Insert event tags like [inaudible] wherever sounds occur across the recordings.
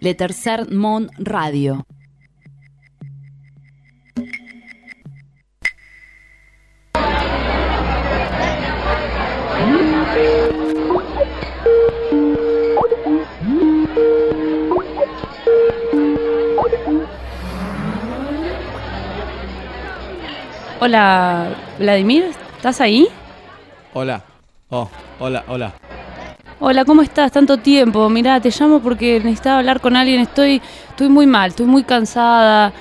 Le Tercer Mon Radio. Hola, Vladimir, ¿estás ahí? Hola. Oh, hola, hola. Hola, ¿cómo estás? Tanto tiempo. Mirá, te llamo porque necesitaba hablar con alguien. Estoy, estoy muy mal, estoy muy cansada.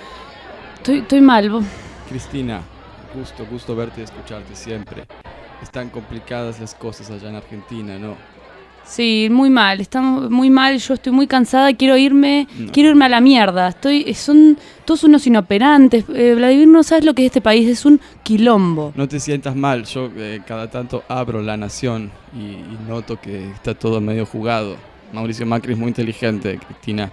Estoy, estoy mal. Cristina, gusto, gusto verte y escucharte siempre. Están complicadas las cosas allá en Argentina, ¿no? Sí, muy mal. Está muy mal. Yo estoy muy cansada. Quiero irme, No. quiero irme a la mierda. Estoy, son todos unos inoperantes. Eh, Vladimir, no sabes lo que es este país. Es un quilombo. No te sientas mal, yo eh, cada tanto abro La Nación y, y noto que está todo medio jugado. Mauricio Macri es muy inteligente, Cristina.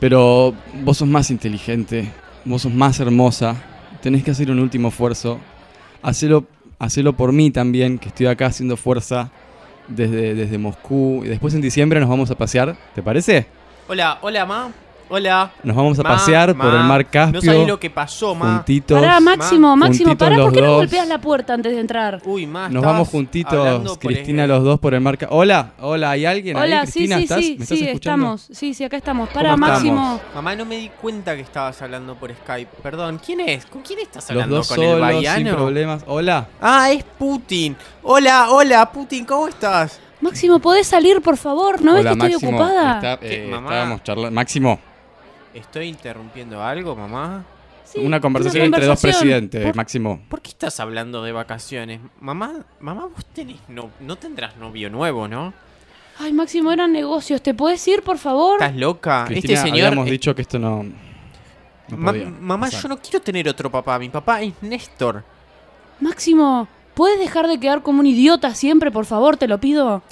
Pero vos sos más inteligente, vos sos más hermosa. Tenés que hacer un último esfuerzo. Hacelo, hacelo por mí también, que estoy acá haciendo fuerza desde, desde Moscú. Y después en diciembre nos vamos a pasear, ¿te parece? Hola, hola, ma. Hola. Nos vamos a Ma, pasear por el mar Caspio. No sabés lo que pasó, ma. juntitos. Pará, Máximo, Máximo, pará. ¿Por los qué no golpeas la puerta antes de entrar? Uy, ma. Nos vamos juntitos, Cristina, el- los dos por el marca. Hola, hola, ¿hay alguien ahí? Hola, sí, Cristina, sí, ¿estás? sí, ¿Me estás sí, escuchando? estamos. Sí, sí, acá estamos. Para, ¿Cómo estamos? Máximo. Mamá, no me di cuenta que estabas hablando por Skype. Perdón, ¿quién es? ¿Con quién estás Los hablando? dos ¿Con el solos, sin baiano? problemas. Hola. Ah, es Putin. Hola, hola, Putin, ¿cómo estás? Máximo, ¿podés salir, por favor? ¿No ves que estoy ocupada? Está- ¿Qué, eh, mamá? estábamos charlando. Máximo, ¿Estoy interrumpiendo algo, mamá? Sí, una conversación entre dos presidentes, Por- Máximo. ¿Por qué estás hablando de vacaciones? Mamá, mamá, vos tenés no, no tendrás novio nuevo, ¿no? Ay, Máximo, eran negocios. ¿Te puedes ir, por favor? ¿Estás loca? Cristina, este señor. habíamos eh, dicho que esto no. no ma- podía mamá, pasar. yo no quiero tener otro papá. Mi papá es Néstor. Máximo, ¿puedes dejar de quedar como un idiota siempre, por favor? Te lo pido.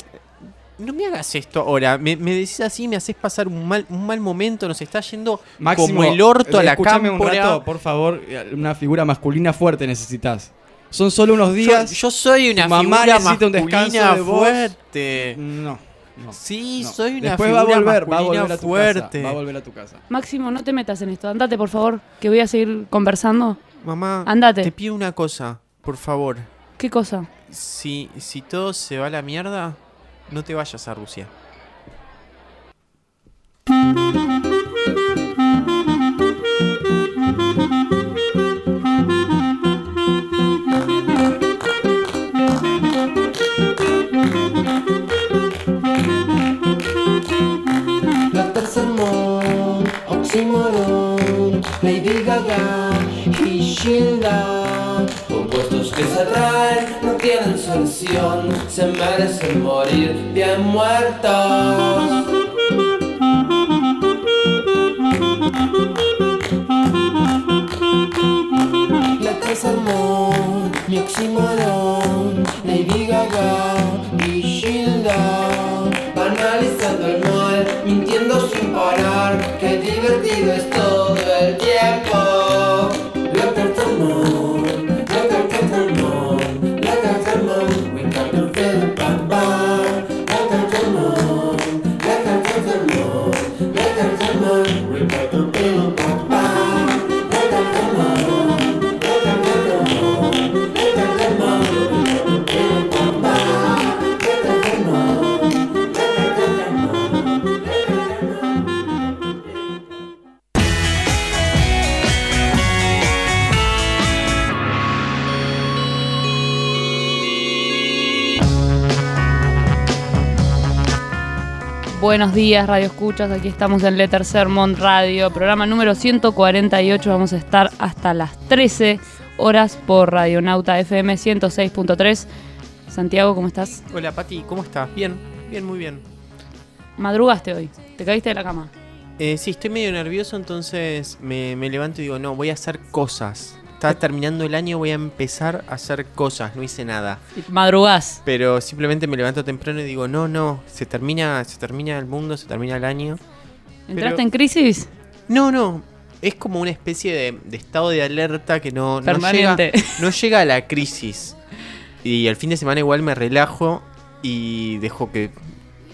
No me hagas esto ahora. Me, me decís así, me haces pasar un mal, un mal momento. Nos está yendo Máximo, como el orto a la escúchame un rato, por favor. Una figura masculina fuerte necesitas. Son solo unos días. yo soy una mamá figura necesita un descanso masculina de vos. fuerte. No, no. Sí, no. soy una Después figura va a volver, va a masculina volver a tu fuerte. casa. Va a volver a tu casa. Máximo, no te metas en esto. Andate, por favor, que voy a seguir conversando. Mamá, Andate. te pido una cosa, por favor. ¿Qué cosa? Si, si todo se va a la mierda, no te vayas a Rusia. Oxímoron, Lady Gaga y Shilda. Que se atraen, no tienen solución, se merecen morir bien muertos. La tercer mon, mi oxímoron, Lady Gaga y Shilda. Banalizando el mal, mintiendo sin parar, qué divertido es todo el tiempo. Buenos días, Radio Escuchas. Aquí estamos en Le Tercer Mon Radio, programa número 148. Vamos a estar hasta las 13 horas por Radionauta FM 106.3. Santiago, ¿cómo estás? Hola, Pati, ¿cómo estás? Bien, bien, muy bien. Madrugaste hoy. Te caíste de la cama. Eh, sí, estoy medio nervioso, entonces me, me levanto y digo, no, voy a hacer cosas. Está terminando el año, voy a empezar a hacer cosas, no hice nada. Madrugás. Pero simplemente me levanto temprano y digo, no, no, se termina, se termina el mundo, se termina el año. ¿Entraste Pero- en crisis? No, no, es como una especie de, de estado de alerta que no, no, llega, Permanente. no llega a la crisis. Y el fin de semana igual me relajo y dejo que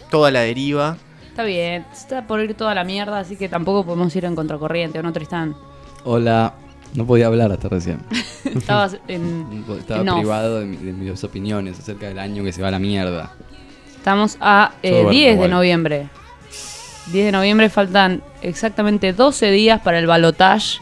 toda la deriva. Está bien, está por ir toda la mierda, así que tampoco podemos ir en contracorriente, ¿o no, Tristán? Hola. No podía hablar hasta recién. [laughs] Estabas en... [laughs] Estaba en off. privado de, mi- de mis opiniones acerca del año que se va a la mierda. Estamos a eh, Todo 10 de noviembre. 10 de noviembre faltan exactamente 12 días para el balotage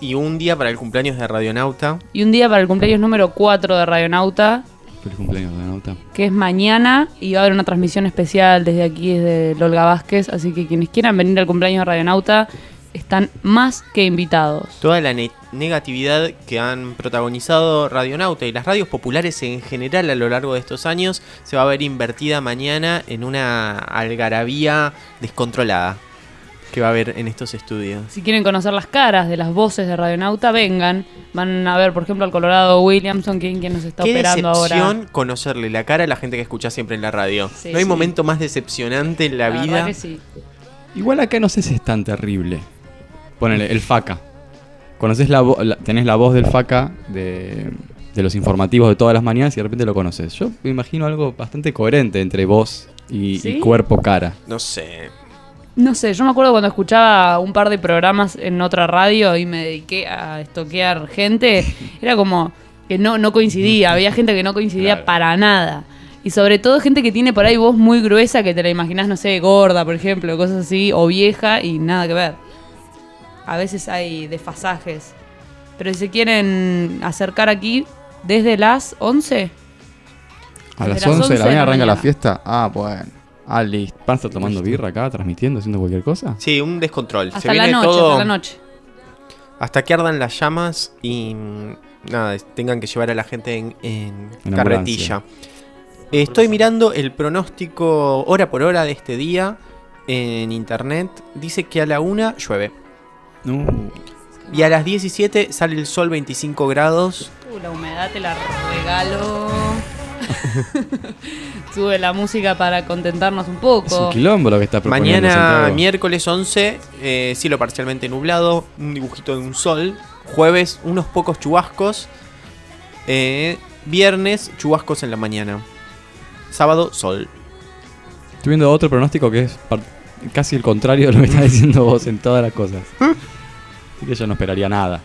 Y un día para el cumpleaños de Radionauta. y un día para el cumpleaños número 4 de Radionauta, Feliz cumpleaños, Renauta. que es mañana y va a haber una transmisión especial desde aquí, desde Olga Vázquez, así que quienes quieran venir al cumpleaños de Radionauta están más que invitados. Toda la ne- negatividad que han protagonizado Radionauta y las radios populares en general a lo largo de estos años se va a ver invertida mañana en una algarabía descontrolada que va a haber en estos estudios. Si quieren conocer las caras de las voces de Radionauta, vengan. Van a ver, por ejemplo, al Colorado Williamson, quien, quien nos está Qué operando decepción ahora. conocerle la cara a la gente que escucha siempre en la radio. Sí, no hay sí. momento más decepcionante en la, vida. que sí. Igual acá no sé si es tan terrible. Ponele, el FACA. Conoces la, la- tenés la voz del FACA de, de los informativos de todas las mañanas y de repente lo conoces. Yo me imagino algo bastante coherente entre voz y, cuerpo-cara. No sé. No sé, yo me acuerdo cuando escuchaba un par de programas en otra radio y me dediqué a estoquear gente, [laughs] era como que no, no coincidía, había gente que no coincidía Claro. para nada. Y sobre todo gente que tiene por ahí voz muy gruesa, que te la imaginás, no sé, gorda, por ejemplo, cosas así, o vieja y nada que ver. A veces hay desfasajes. Pero si se quieren acercar aquí desde las 11, A Desde las las 11 de la 11 mañana arranca la fiesta. Ah, bueno. Ah, listo. ¿Van a estar tomando birra acá, transmitiendo, haciendo cualquier cosa? Sí, un descontrol. Se hasta la viene noche, todo hasta la noche. hasta que ardan las llamas y mm, nada, tengan que llevar a la gente en, en En carretilla. Estoy mirando el pronóstico hora por hora de este día en internet. Dice que a la una llueve. No. Y a las 17 sale el sol 25 grados. Uh, la humedad te la regalo. [laughs] Sube la música para contentarnos un Es un poco. quilombo lo que está proponiendo Mañana, Santiago. miércoles 11, eh, cielo parcialmente nublado, un dibujito de un sol. Jueves, unos pocos chubascos. Eh, viernes, chubascos en la mañana. Sábado, sol. Estoy viendo otro pronóstico que es casi el contrario de lo que estás diciendo vos en todas las cosas. Así que yo no esperaría nada.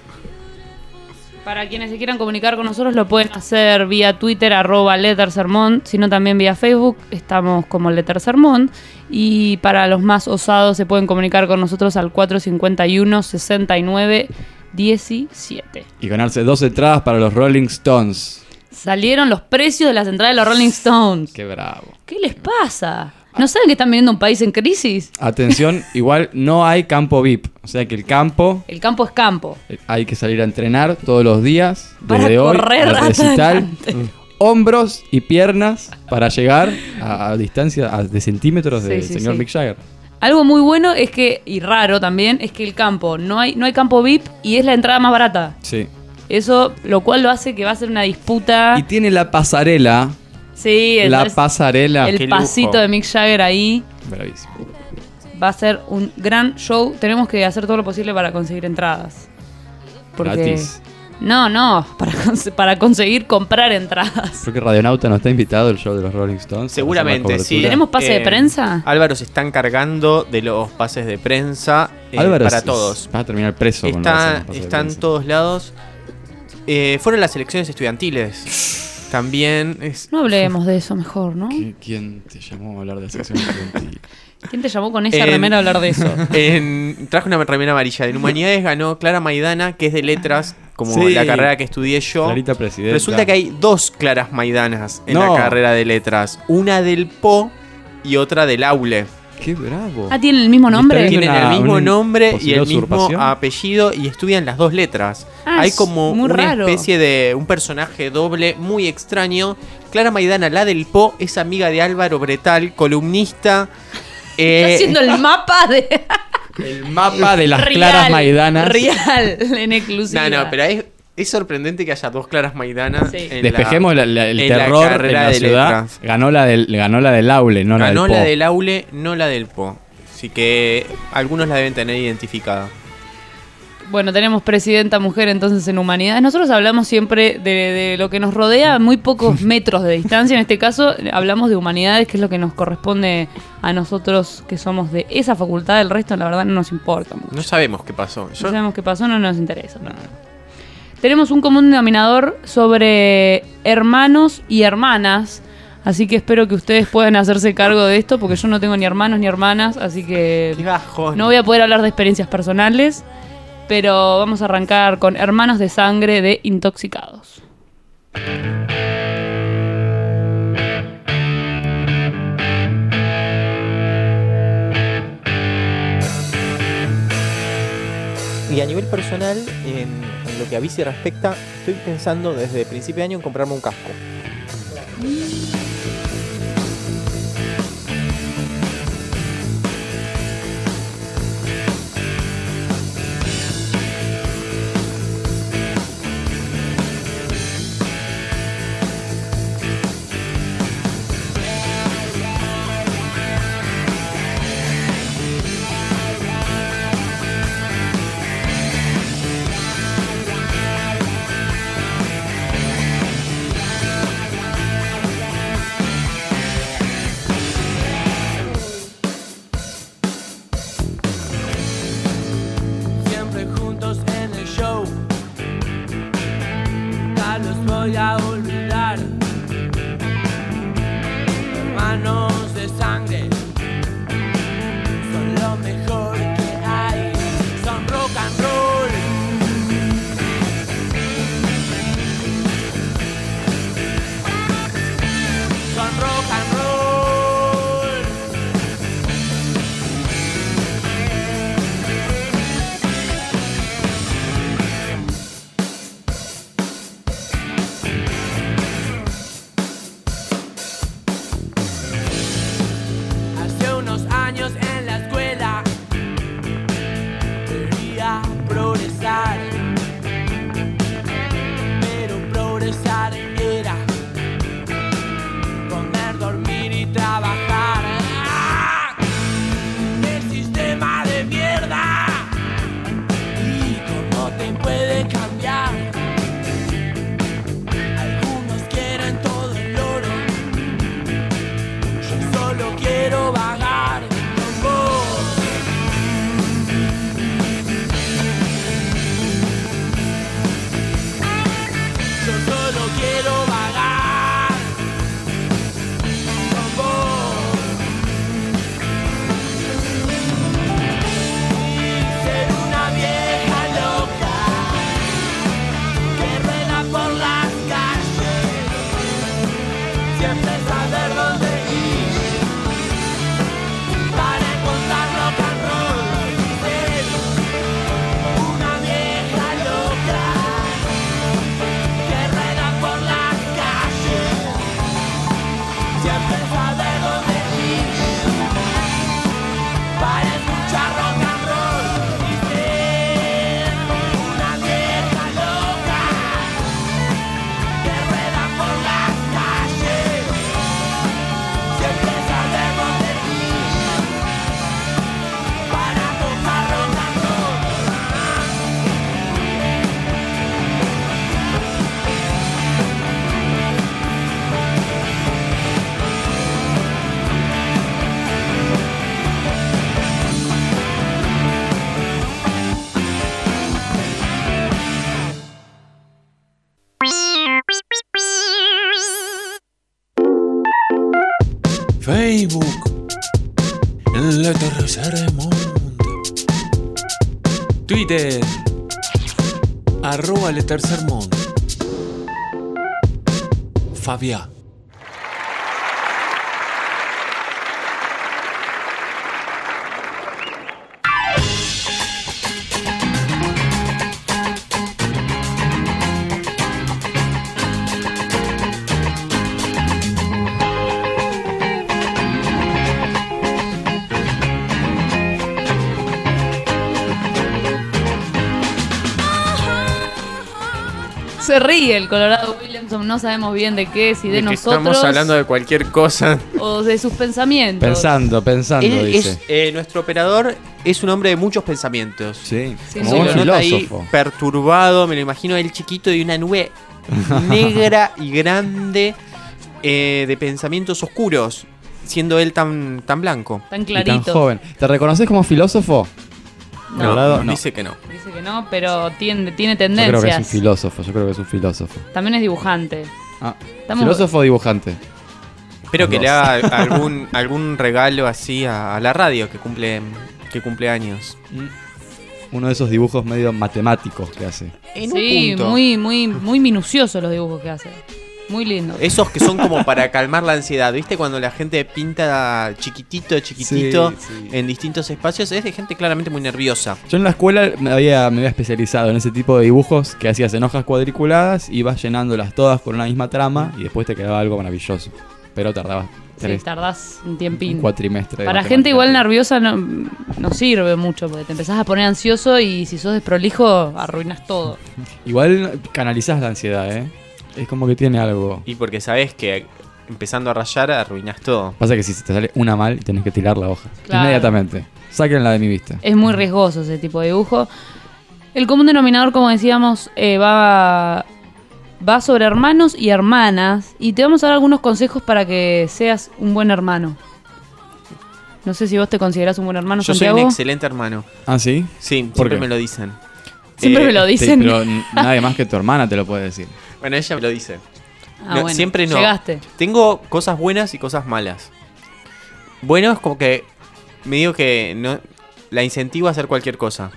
Para quienes se quieran comunicar con nosotros lo pueden hacer vía Twitter, arroba Lettersermon, sino también vía Facebook, estamos como Lettersermon. Y para los más osados se pueden comunicar con nosotros al 451 69 17. Y ganarse dos entradas para los Rolling Stones. Salieron los precios de las entradas de los Rolling Stones. Qué bravo. ¿Qué les pasa? ¿No saben que están viviendo un país en crisis? Atención, [laughs] igual no hay campo VIP. O sea que el campo El campo es campo. hay que salir a entrenar todos los días. Para Desde hoy correr hasta recital. Hombros y piernas para llegar a, a distancia a- de centímetros Sí, del sí, señor sí. Mick Jagger. Algo muy bueno es que, y raro también, es que el campo, no hay, no hay campo VIP y es la entrada más barata. Sí. Eso, lo cual lo hace que va a ser una disputa. Y tiene la pasarela. Sí, es- La pasarela. el Qué lujo. pasito de Mick Jagger ahí. Bravísimo. Va a ser un gran show. Tenemos que hacer todo lo posible para conseguir entradas. Porque... Gratis. No, no, para, cons- para conseguir comprar entradas. Creo que Radionauta no está invitado al show de los Rolling Stones. Seguramente, sí. ¿Tenemos pase de Eh, prensa? Álvaro se están cargando de los pases de prensa eh, Álvaro para es- todos. Va a terminar preso. Está, está en prensa. todos lados. Eh, fueron las elecciones estudiantiles. [laughs] También es. No hablemos de eso mejor, ¿no? ¿Qui- ¿Quién te llamó a hablar de sección estudiantil? ¿Quién te llamó con esa En- remera a hablar de eso? [laughs] En, traje una remera amarilla. En Humanidades ganó Clara Maidana, que es de letras, como Sí. la carrera que estudié yo. Clarita presidenta. Resulta que hay dos Claras Maidanas en No. la carrera de letras. Una del Po y otra del Aule. ¡Qué bravo! Ah, ¿tienen el mismo nombre? Tienen una- el mismo nombre y el mismo usurpación. apellido y estudian las dos letras. Ah, Hay es como muy una raro. especie de un personaje doble muy extraño. Clara Maidana, la del Po, es amiga de Álvaro Bretal, columnista. [laughs] eh, Está haciendo el [laughs] mapa de. El mapa de las [laughs] Real, claras maidanas. Real, en exclusiva. no, no, pero es, es sorprendente que haya dos Claras Maidanas. Sí. en Despejemos la- la- el en la terror en la de ciudad. letras. Ganó la, del, ganó la del Aule, no la Ganó del la Po. del Aule, no la del Po. Así que algunos la deben tener identificada. bueno, tenemos presidenta mujer entonces en humanidades. Nosotros hablamos siempre de, de lo que nos rodea a muy pocos [laughs] metros de distancia. En este caso hablamos de humanidades, que es lo que nos corresponde a nosotros que somos de esa facultad. El resto, la verdad, no nos importa mucho. No sabemos qué pasó. No sabemos qué pasó, no nos interesa. Tenemos un común denominador sobre hermanos y hermanas. Así que espero que ustedes puedan hacerse cargo de esto, porque yo no tengo ni hermanos ni hermanas, así que no voy a poder hablar de experiencias personales, pero vamos a arrancar con Hermanos de Sangre de Intoxicados. Y a nivel personal, en, lo que a bici respecta, estoy pensando desde principio de año en comprarme un casco. Facebook, el tercer mundo. Twitter, arroba el tercer mundo. Fabia. Se ríe el Colorado Williamson, no sabemos bien de qué, si de, de nosotros. Estamos hablando de cualquier cosa. O de sus pensamientos. Pensando, pensando, dice. Es, eh, nuestro operador es un hombre de muchos pensamientos. Sí, sí como un filósofo. Perturbado, me lo imagino el chiquito de una nube [laughs] negra y grande eh, de pensamientos oscuros, siendo él tan, tan blanco. Tan clarito. Y tan joven. ¿Te reconoces como filósofo? No, Colorado, no. dice que no. dice que no, pero tiene, tiene Yo creo que es un tendencias. filósofo, yo creo que es un filósofo. También es dibujante. Ah, Estamos- filósofo o dibujante. Espero que le haga [laughs] algún, algún regalo así a, a la radio que cumple, que cumple años. Uno de esos dibujos medio matemáticos que hace. En sí, un punto. muy, muy, muy minuciosos los dibujos que hace. Muy lindo. Esos que son como para calmar la ansiedad. ¿Viste? Cuando la gente pinta chiquitito, chiquitito Sí, sí. en distintos espacios, es de gente claramente muy nerviosa. Yo en la escuela me había, me había especializado en ese tipo de dibujos que hacías en hojas cuadriculadas, ibas llenándolas todas con una misma trama y después te quedaba algo maravilloso. Pero tardabas Sí, tardás un tiempín. un cuatrimestre. Para gente igual nerviosa no, no sirve mucho, porque te empezás a poner ansioso y si sos desprolijo, arruinas todo. Igual canalizás la ansiedad, ¿eh? Es como que tiene algo. Y porque sabes que empezando a rayar arruinas todo. Pasa que si te sale una mal, tenés que tirar la hoja. Claro. Inmediatamente. Sáquenla de mi vista. Es muy riesgoso ese tipo de dibujo. El común denominador, como decíamos, eh, va, va sobre hermanos y hermanas. Y te vamos a dar algunos consejos para que seas un buen hermano. No sé si vos te considerás un buen hermano, Yo soy un excelente hermano. ¿Ah, sí? Sí, ¿Por siempre qué? me lo dicen. Siempre Eh, me lo Sí, dicen. pero n- nadie más que tu hermana te lo puede decir. Bueno, ella me lo dice. Ah, No, bueno, siempre no. Llegaste. Tengo cosas buenas y cosas malas. Bueno es como que me digo que no la incentivo a hacer cualquier cosa.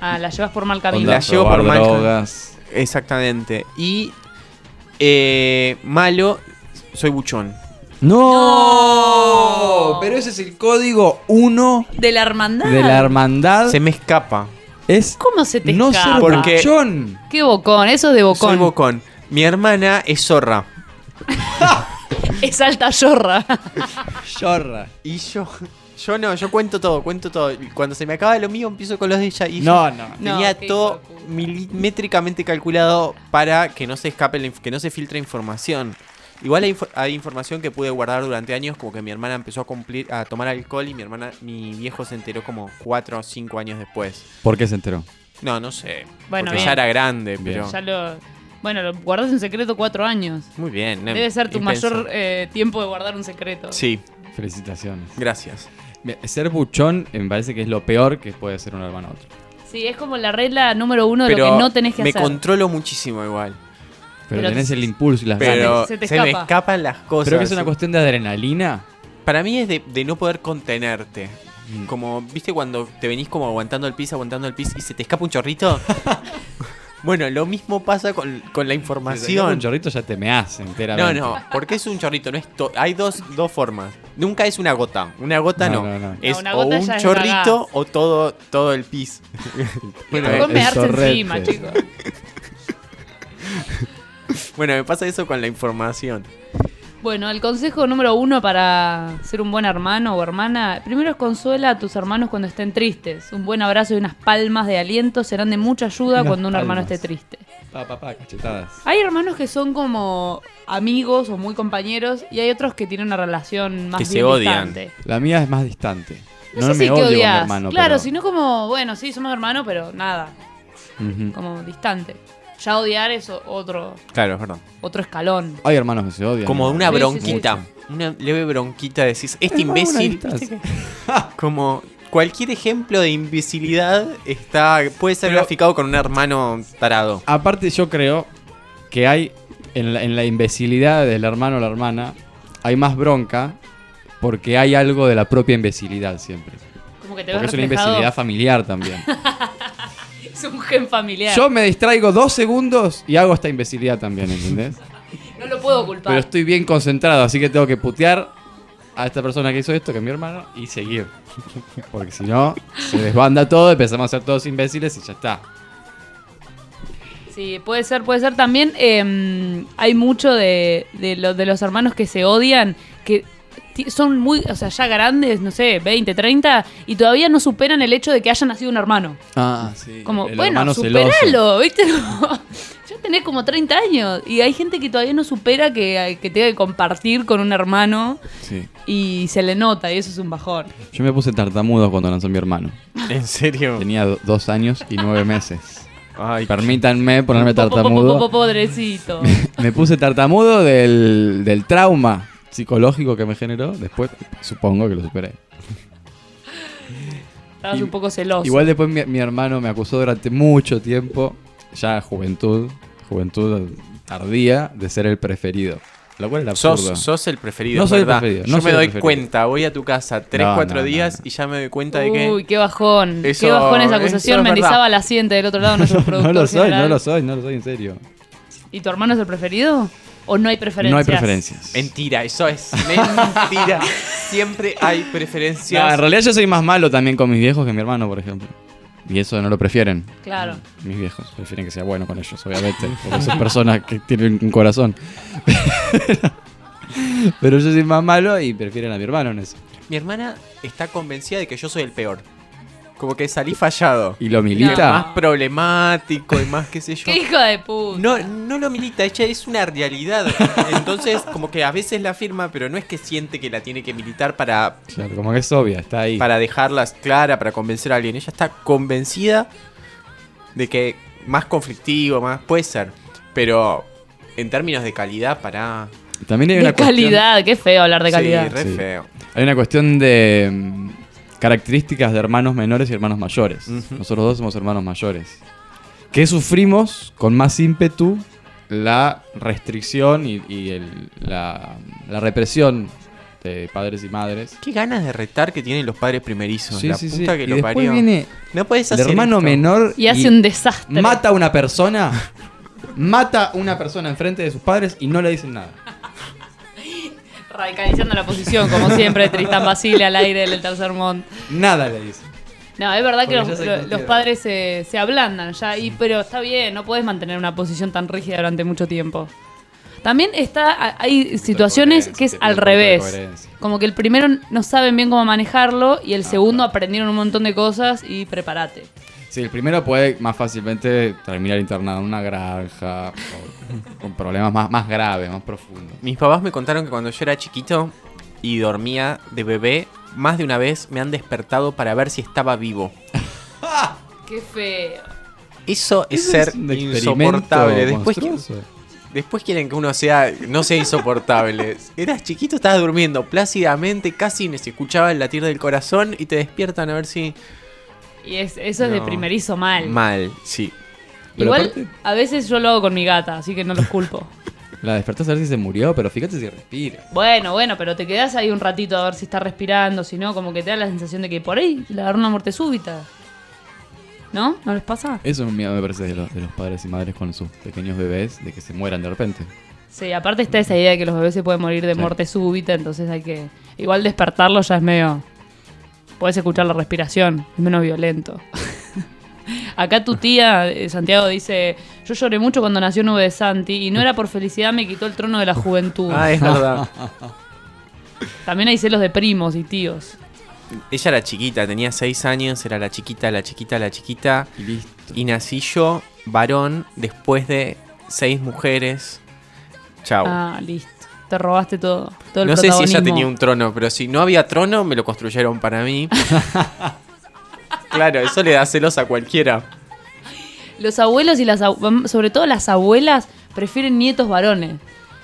Ah, la llevas por mal camino. La llevo por mal- drogas. Exactamente. Y eh, malo, soy buchón. ¡No! Pero ese es el código 1 De la hermandad. de la hermandad. Se me escapa. Es ¿Cómo se te no escapa? ser Porque- buchón. Qué bocón, eso es de bocón. Soy bocón. Mi hermana es zorra. [laughs] Es alta yorra. Chorra. Y yo, yo no, yo cuento todo, cuento todo. Cuando se me acaba lo mío, empiezo con los de ella. Y No, no. tenía No, todo milimétricamente calculado para que no se escape, la inf- que no se filtre información. Igual hay, info- hay información que pude guardar durante años, como que mi hermana empezó a cumplir, a tomar alcohol y mi hermana, mi viejo se enteró como 4 o 5 años después. ¿Por qué se enteró? No, no sé. Bueno, porque bien. ya era grande, Bien. pero. Ya lo. Bueno, lo guardas en secreto cuatro años. Muy bien. Debe ser tu mayor eh, tiempo de guardar un secreto. Sí, Felicitaciones. gracias. Ser buchón eh, me parece que es lo peor que puede ser un hermano a otro. Sí, es como la regla número uno de Pero lo que no tenés que me hacer. controlo muchísimo igual. Pero, Pero tenés te- el impulso y las ganas. Pero se se, te me escapa. escapan las cosas. Creo que es una cuestión de adrenalina. Para mí es de, de no poder contenerte. Como, ¿viste cuando te venís como aguantando el pis, aguantando el pis y se te escapa un chorrito? [laughs] bueno, lo mismo pasa con, con la Si información. un chorrito ya te meás No, enteramente. no, porque es un chorrito, no es to- hay dos, dos formas. Nunca es una gota. Una gota no. No, no, no. Es No, o un chorrito o todo, todo el pis. [laughs] Bueno, el- mejor el mearse sorrete. encima, [laughs] chicos. bueno, me pasa eso con la información. Bueno, el consejo número uno para ser un buen hermano o hermana, primero es consuela a tus hermanos cuando estén tristes. Un buen abrazo y unas palmas de aliento serán de mucha ayuda Unas cuando un hermano esté triste. Pa, pa, pa, cachetadas. Hay hermanos que son como amigos o muy compañeros y hay otros que tienen una relación más Que se odian. distante. La mía es más distante. No, No, sé me si odio que con mi odias. hermano. claro, pero- sino como, bueno, sí, somos hermanos, pero nada, como distante. Ya odiar es otro, Claro, es verdad. otro escalón. Hay hermanos que se odian. Como una Sí, sí, bronquita. Una leve bronquita decís, este Es imbécil. [laughs] Como cualquier ejemplo de imbecilidad está puede ser Pero- graficado con un hermano tarado. Aparte yo creo que hay en la, en la imbecilidad del hermano o la hermana hay más bronca porque hay algo de la propia imbecilidad siempre. Como que te Porque es una imbecilidad familiar también. [laughs] Es un gen familiar. Yo me distraigo dos segundos y hago esta imbecilidad también, ¿entendés? [laughs] No lo puedo culpar. Pero estoy bien concentrado, así que tengo que putear a esta persona que hizo esto, que es mi hermano, y seguir. [laughs] Porque si no, se desbanda todo, empezamos a ser todos imbéciles y ya está. Sí, puede ser, puede ser también. eh, hay mucho de, de, lo- de los hermanos que se odian, que son muy, o sea, ya grandes, no sé, 20, 30, y todavía no superan el hecho de que haya nacido un hermano. Ah, sí. Como, el bueno, superalo, ¿viste? [laughs] ya tenés como 30 años y hay gente que todavía no supera que, que tenga que compartir con un hermano Sí. y se le nota y eso es un bajón. Yo me puse tartamudo cuando lanzó mi hermano. [laughs] ¿En serio? Tenía do- dos años y nueve meses. Ay, Permítanme ponerme Po, po, po, po, po, tartamudo. Pobrecito. [laughs] Me puse tartamudo del, del trauma psicológico que me generó. Después, supongo que lo superé. Estabas Y- un poco celoso. Igual después mi, mi hermano me acusó durante mucho tiempo, ya juventud, juventud tardía, de ser el preferido. Lo cual era absurdo. Sos, sos el preferido, No soy el preferido, no Yo soy me doy preferido. cuenta, voy a tu casa 3, No, 4 no, no, días no. y ya me doy cuenta de que... Uy, qué bajón. Eso- qué bajón esa acusación. es verdad. Mendizábal asiente del otro lado, nuestro productor [laughs] no lo soy, general. no lo soy, no lo soy, en serio. ¿Y tu hermano es el preferido? ¿O no hay preferencias? No hay preferencias. Mentira, eso es mentira. [laughs] Siempre hay preferencias. No, en realidad yo soy más malo también con mis viejos que mi hermano, por ejemplo. Y eso no lo prefieren. Claro. Mis viejos prefieren que sea bueno con ellos, obviamente. Porque son personas que tienen un corazón. [laughs] Pero yo soy más malo y prefieren a mi hermano en eso. Mi hermana está convencida de que yo soy el peor. Como que salí fallado. ¿Y lo Más milita? problemático y más qué sé yo. [laughs] ¡Qué hijo de puta! No, no lo milita, ella es una realidad. Entonces, como que a veces la firma, pero no es que siente que la tiene que militar para, Claro, como que es obvia, está ahí. para dejarlas clara, para convencer a alguien. Ella está convencida de que más conflictivo, más puede ser. Pero en términos de calidad, para. También hay de una cuestión- calidad, qué feo hablar de calidad. Sí, re Sí. feo. Hay una cuestión de mm, características de hermanos menores y hermanos mayores. Nosotros dos somos hermanos mayores. Que sufrimos con más ímpetu la restricción y, y el- la, la represión de padres y madres. Qué ganas de retar que tienen los padres primerizos. la puta que Y lo parió. viene No puedes el hacer hermano esto. menor Y hace un desastre. mata a una persona, [laughs] mata a una persona enfrente de sus padres y no le dicen nada. Radicalizando la posición, como siempre, Tristan Basile al aire del tercer mont. Nada le dicen. No, es verdad que los, padres se, se ablandan ya, y, pero está bien, no puedes mantener una posición tan rígida durante mucho tiempo. También está, hay situaciones que es al revés. Como que el primero no saben bien cómo manejarlo y el Ah, segundo claro. aprendieron un montón de cosas y prepárate. Sí, el primero puede más fácilmente terminar internado en una granja, o con problemas más, más graves, más profundos. Mis papás me contaron que cuando yo era chiquito y dormía de bebé, más de una vez me han despertado para ver si estaba vivo. [laughs] Qué feo. Eso es ser es insoportable. Después, después quieren que uno sea, no sea insoportable. [laughs] Eras chiquito, estabas durmiendo plácidamente, casi ni se escuchaba el latir del corazón y te despiertan a ver si... Y es, eso es de No. primerizo mal. Mal, sí. Pero Igual aparte- a veces yo lo hago con mi gata, así que no los culpo. [laughs] La despertás a ver si se murió, pero fíjate si respira. Bueno, bueno, pero te quedás ahí un ratito a ver si está respirando, si no, como que te da la sensación de que por ahí le agarró una muerte súbita. ¿No? ¿No les pasa? Eso es un miedo, me parece, de los, de los padres y madres con sus pequeños bebés, de que se mueran de repente. Sí, aparte está esa idea de que los bebés se pueden morir de Sí. muerte súbita, entonces hay que... Igual despertarlo ya es medio... Puedes escuchar la respiración, es menos violento. [laughs] Acá tu tía, eh, Santiago, dice, yo lloré mucho cuando nació Nube de Santi y no era por felicidad, me quitó el trono de la juventud. Ah, es verdad. [laughs] También hay celos de primos y tíos. Ella era chiquita, tenía seis años, era la chiquita, la chiquita, la chiquita. Y listo. Y nací yo, varón, después de seis mujeres. Chau. Ah, listo. Te robaste todo. todo el no sé si ella tenía un trono, pero si no había trono, me lo construyeron para mí. [laughs] claro, eso le da celos a cualquiera. Los abuelos y las abu- sobre todo las abuelas prefieren nietos varones.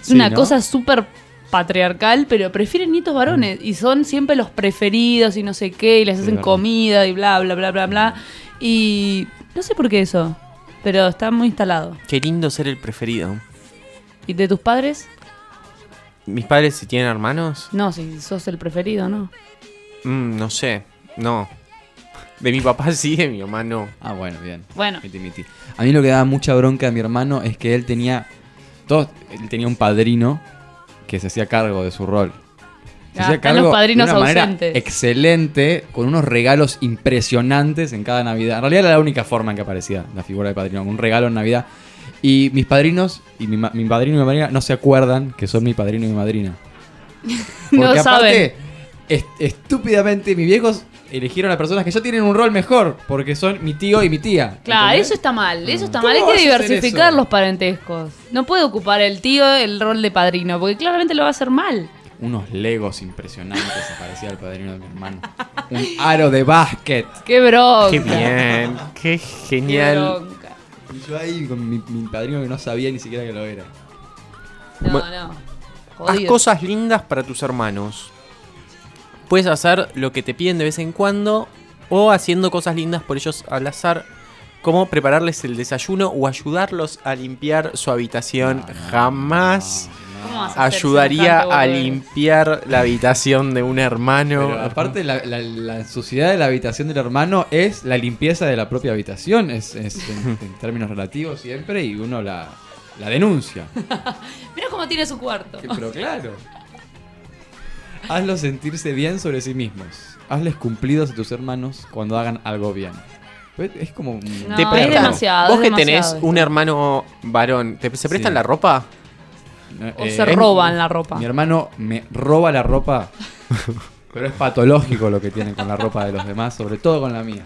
Es Sí, una ¿no? cosa súper patriarcal, pero prefieren nietos varones y son siempre los preferidos y no sé qué y les hacen comida y bla bla bla bla bla y no sé por qué eso, pero está muy instalado. Qué lindo ser el preferido. ¿Y de tus padres? ¿Mis padres si tienen hermanos? No, si sos el preferido, ¿no? Mm, no sé, no. De mi papá [laughs] sí, de mi mamá no. Ah, bueno, bien. Bueno. Miti, miti. A mí lo que daba mucha bronca a mi hermano es que él tenía. Todos, él tenía un padrino que se hacía cargo de su rol. Se Ah, hacía están los cargo padrinos de una manera ausentes. excelente, con unos regalos impresionantes en cada Navidad. En realidad era la única forma en que aparecía la figura de padrino, un regalo en Navidad. Y mis padrinos, y mi, ma- mi padrino y mi madrina no se acuerdan que son mi padrino y mi madrina. [laughs] No Porque aparte, saben. est- estúpidamente, mis viejos eligieron a personas que ya tienen un rol mejor, porque son mi tío y mi tía. Claro, ¿entendés? eso está mal, eso está ¿Cómo mal. Hay vas que a hacer diversificar eso? los parentescos. No puede ocupar el tío el rol de padrino, porque claramente lo va a hacer mal. Unos legos impresionantes aparecía el padrino de mi hermano. Un aro de básquet. Qué bronca. Qué bien, qué Qué genial. bronca. Y yo ahí con mi, mi padrino que no sabía ni siquiera que lo era. No, Bueno, no. Haz cosas lindas para tus hermanos. Puedes hacer lo que te piden de vez en cuando o haciendo cosas lindas por ellos al azar, como prepararles el desayuno o ayudarlos a limpiar su habitación. Jamás ¿Cómo vas a hacer ayudaría a limpiar la habitación de un hermano. Pero aparte, la, la- la suciedad de la habitación del hermano es la limpieza de la propia habitación. Es, es en, [laughs] en términos relativos siempre y uno la, la denuncia. [laughs] Mirá cómo tiene su cuarto. Que- Pero claro. Hazlos sentirse bien sobre sí mismos. Hazles cumplidos a tus hermanos cuando hagan algo bien. Pues Es como un No, ¿Te es prestan? demasiado, Vos es que demasiado tenés esto. un hermano varón, ¿te, ¿se prestan Sí. la ropa? O Eh, se es- roban la ropa. Mi hermano me roba la ropa. [laughs] pero es patológico lo que tiene con la ropa de los demás, sobre todo con la mía.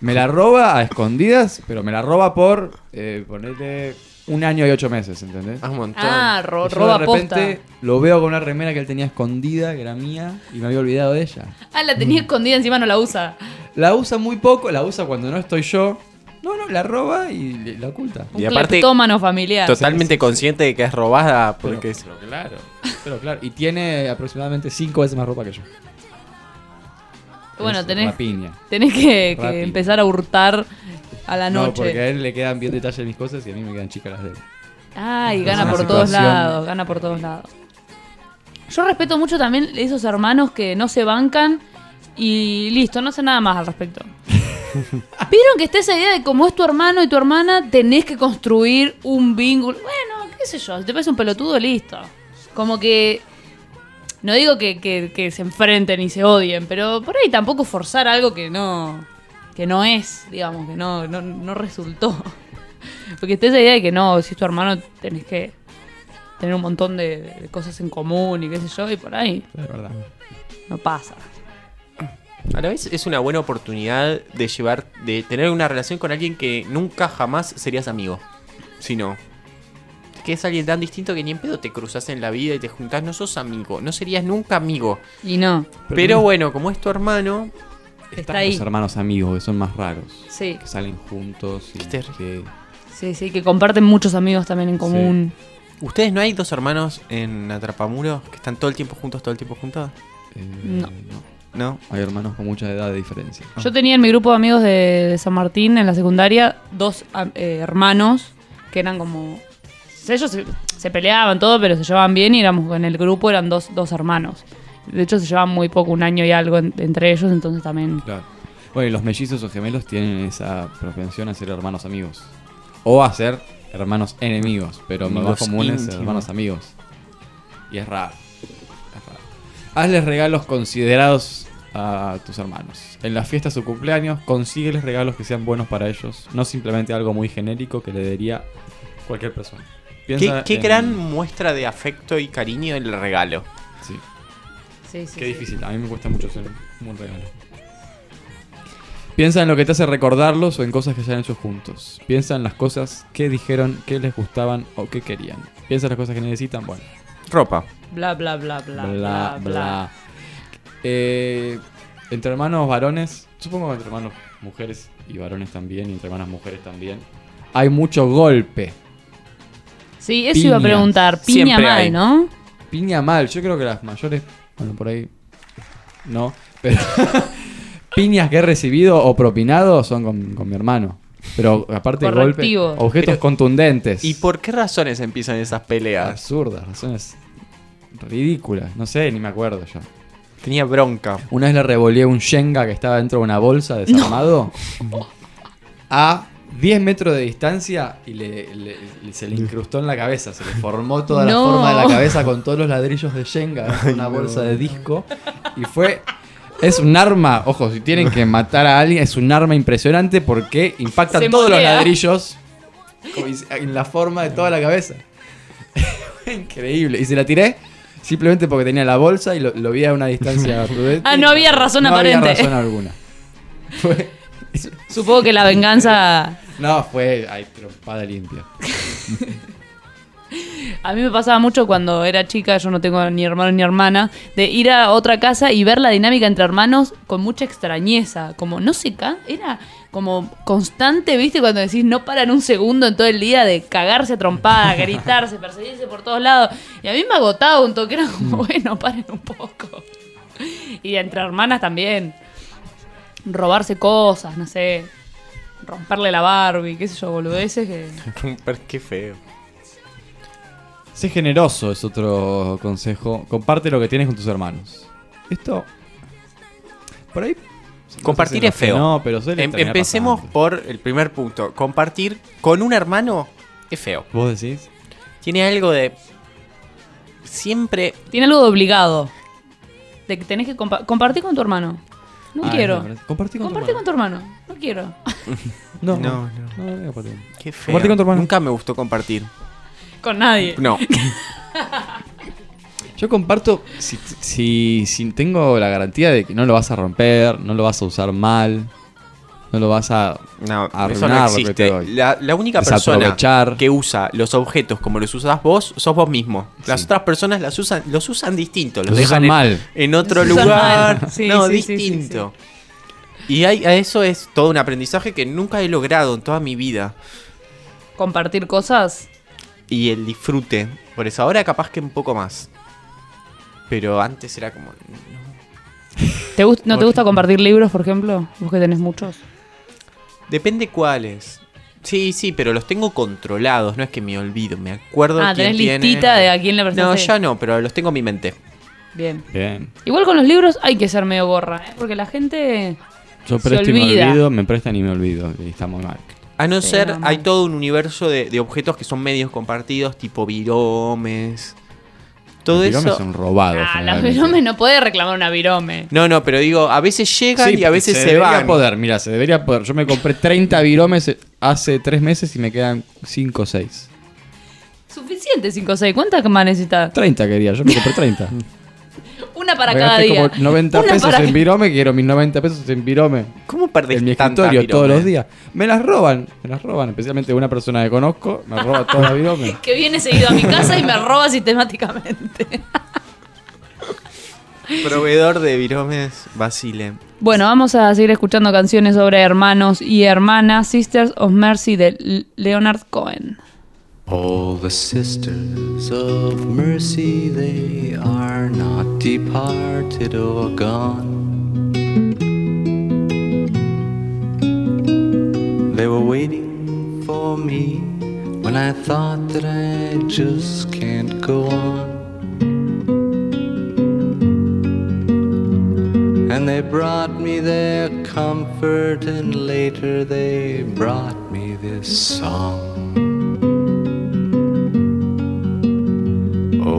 Me la roba a escondidas, pero me la roba por eh, ponerle un año y ocho meses, ¿entendés? Ah, un montón. Ah, ro- yo roba de repente posta. lo veo con una remera que él tenía escondida, que era mía, y me había olvidado de ella. Ah, la tenía escondida, encima no la usa. La usa muy poco, la usa cuando no estoy yo. No, no, la roba y le- la oculta. Un Y aparte, cleptómano familiar. Totalmente consciente de que es robada Pero, porque es- pero claro, pero claro. Y tiene aproximadamente cinco veces más ropa que yo. Bueno, Es tenés, rapiña. tenés que, que empezar a hurtar a la No, noche. porque a él le quedan bien detalles mis cosas y a mí me quedan chicas las de él. Ay, Es gana una por todos situación- lados, gana por todos lados. Yo respeto mucho también esos hermanos que no se bancan y listo, no sé nada más al respecto. Vieron que está esa idea de como es tu hermano y tu hermana, tenés que construir un vínculo. Bueno, qué sé yo, si te parece un pelotudo, listo. Como que. No digo que, que- que se enfrenten y se odien, pero por ahí tampoco forzar algo que no. que no es, digamos, que no, no, no resultó. Porque está esa idea de que no, si es tu hermano tenés que tener un montón de, de cosas en común y qué sé yo, y por ahí Es verdad. no pasa. A la vez es una buena oportunidad de llevar, de tener una relación con alguien que nunca jamás serías amigo. Si no. Que es alguien tan distinto que ni en pedo te cruzas en la vida y te juntás, no sos amigo, no serías nunca amigo. Y no, Pero, bueno, como es tu hermano, está Están ahí. los hermanos amigos, que son más raros. Sí, Que salen juntos y Qué que... sí, sí, que comparten muchos amigos también en común. ¿ustedes no hay dos hermanos en Atrapamuro que están todo el tiempo juntos, todo el tiempo juntos? eh, No. ¿No? Hay hermanos con mucha edad de diferencia. Yo tenía en mi grupo de amigos de, de San Martín en la secundaria dos eh, hermanos que eran como. Ellos se, se peleaban todo, pero se llevaban bien y éramos en el grupo eran dos, dos hermanos. De hecho, se llevaban muy poco, un año y algo en- entre ellos, entonces también. Claro. Bueno, y los mellizos o gemelos tienen esa propensión a ser hermanos amigos. O a ser hermanos enemigos, pero lo más común es hermanos amigos. Y es raro. Es raro. Hazles regalos considerados a tus hermanos. En las fiestas o cumpleaños, consígueles regalos que sean buenos para ellos, no simplemente algo muy genérico que le daría cualquier persona. ¿Qué, Piensa qué en- gran muestra de afecto y cariño el regalo. Sí, Sí, sí, qué sí. difícil. A mí me cuesta mucho hacer un buen regalo. Piensa en lo que te hace recordarlos o en cosas que ya han hecho juntos. Piensa en las cosas que dijeron, que les gustaban o que querían. Piensa en las cosas que necesitan, bueno. Ropa. Bla, bla, bla, bla, Bla, bla. Eh, entre hermanos varones, supongo que entre hermanos mujeres y varones también, y entre hermanas mujeres también, hay mucho golpe. Sí, eso iba a preguntar. Piña Siempre mal, hay. ¿no? Piña mal, yo creo que las mayores, bueno, por ahí no, pero [laughs] piñas que he recibido o propinado son con, con mi hermano. Pero aparte de golpe, Correctivo. objetos Pero- contundentes. ¿Y por qué razones empiezan esas peleas? absurdas, razones ridículas, no sé, ni me acuerdo ya. Tenía bronca. Una vez le revoleé un Shenga que estaba dentro de una bolsa desarmado a 10 metros de distancia y le, le- le- se le incrustó en la cabeza. Se le formó toda la forma de la cabeza con todos los ladrillos de Shenga una bolsa de disco. Y fue. Es un arma, ojo, si tienen que matar a alguien, es un arma impresionante porque impactan Se todos los ladrillos en la forma de toda la cabeza. [laughs] Increíble. Y se la tiré Simplemente porque tenía la bolsa y lo, lo vi a una distancia [laughs] prudente. Ah, no había razón no aparente. había razón alguna. [laughs] Fue, Supongo que la venganza. [laughs] no, fue ay, trompada limpia. A mí me pasaba mucho cuando era chica, yo no tengo ni hermano ni hermana, de ir a otra casa y ver la dinámica entre hermanos con mucha extrañeza. Como no se can era como constante, ¿viste? Cuando decís no paran un segundo en todo el día de cagarse a trompada, [laughs] gritarse, perseguirse por todos lados. Y a mí me agotaba un toque, era como, bueno, paren un poco. Y entre hermanas también. Robarse cosas, no sé. Romperle la Barbie, qué sé yo, boludeces que. [laughs] Pero qué feo. Sé generoso es otro consejo. Comparte lo que tienes con tus hermanos. Esto. Por ahí. Compartir no es sé si feo. No, pero suele Em- empecemos pasando. por el primer punto. Compartir con un hermano es feo. ¿Vos decís? Tiene algo de. Siempre. Tiene algo de obligado. De que tenés que compa- compartir con tu hermano. No Ah, quiero. Compartí con tu Compartí hermano. con tu hermano. No quiero. No, No, no. no. no, no, compartir. Qué feo. Compartí con tu hermano. Nunca me gustó compartir. con nadie. No. [laughs] Yo comparto si, si, si tengo la garantía de que no lo vas a romper, no lo vas a usar mal, no lo vas a No, eso arruinar no lo que te existe. doy. La, la única persona que usa los objetos como los usas vos, sos vos mismo. Las Sí. otras personas las usan, los usan distinto, los, Los dejan usan en, mal. en otro Los lugar. [laughs] Sí, no, sí, sí, distinto. Y hay, a eso es todo un aprendizaje que nunca he logrado en toda mi vida. Compartir cosas. Y el disfrute. Por eso ahora capaz que un poco más. Pero antes era como... ¿Te gust- ¿No te gusta compartir libros, por ejemplo? Vos que tenés muchos. Depende cuáles. Sí, sí, pero los tengo controlados. No es que me olvido. Me acuerdo Ah, quién tenés tiene. listita de a quién le No, ya no, pero los tengo en mi mente. Bien. Bien. Igual con los libros hay que ser medio gorra, ¿eh? Porque la gente. Yo Se presto y me olvida. olvido, me prestan y me olvido. Y está muy mal. A no Sí, ser, hay todo un universo de, de objetos que son medios compartidos, tipo viromes. Todo Los eso. piromes son robados. Ah, la generalmente. virome no puede reclamar una virome. No, no, pero digo, a veces llegan Sí, y a veces se, debería van. poder, mira, se debería poder. Yo me compré 30 viromes hace 3 meses y me quedan 5 o 6. Suficiente 5 o 6. ¿Cuántas más necesitas? 30 quería, yo me compré 30. [laughs] Una para cada día. como 90 Una pesos para en virome, quiero mis 90 pesos en virome. ¿Cómo perdés En mi escritorio todos los días. Me las roban, me las roban, especialmente una persona que conozco, me roba toda la virome. [laughs] Que viene seguido a mi casa y me roba sistemáticamente. Proveedor de viromes, Basile. Bueno, vamos a seguir escuchando canciones sobre hermanos y hermanas. Sisters of Mercy de L- Leonard Cohen. All the sisters of mercy, they are not departed or gone. They were waiting for me when I thought that I just can't go on. And they brought me their comfort, and later they brought me this song.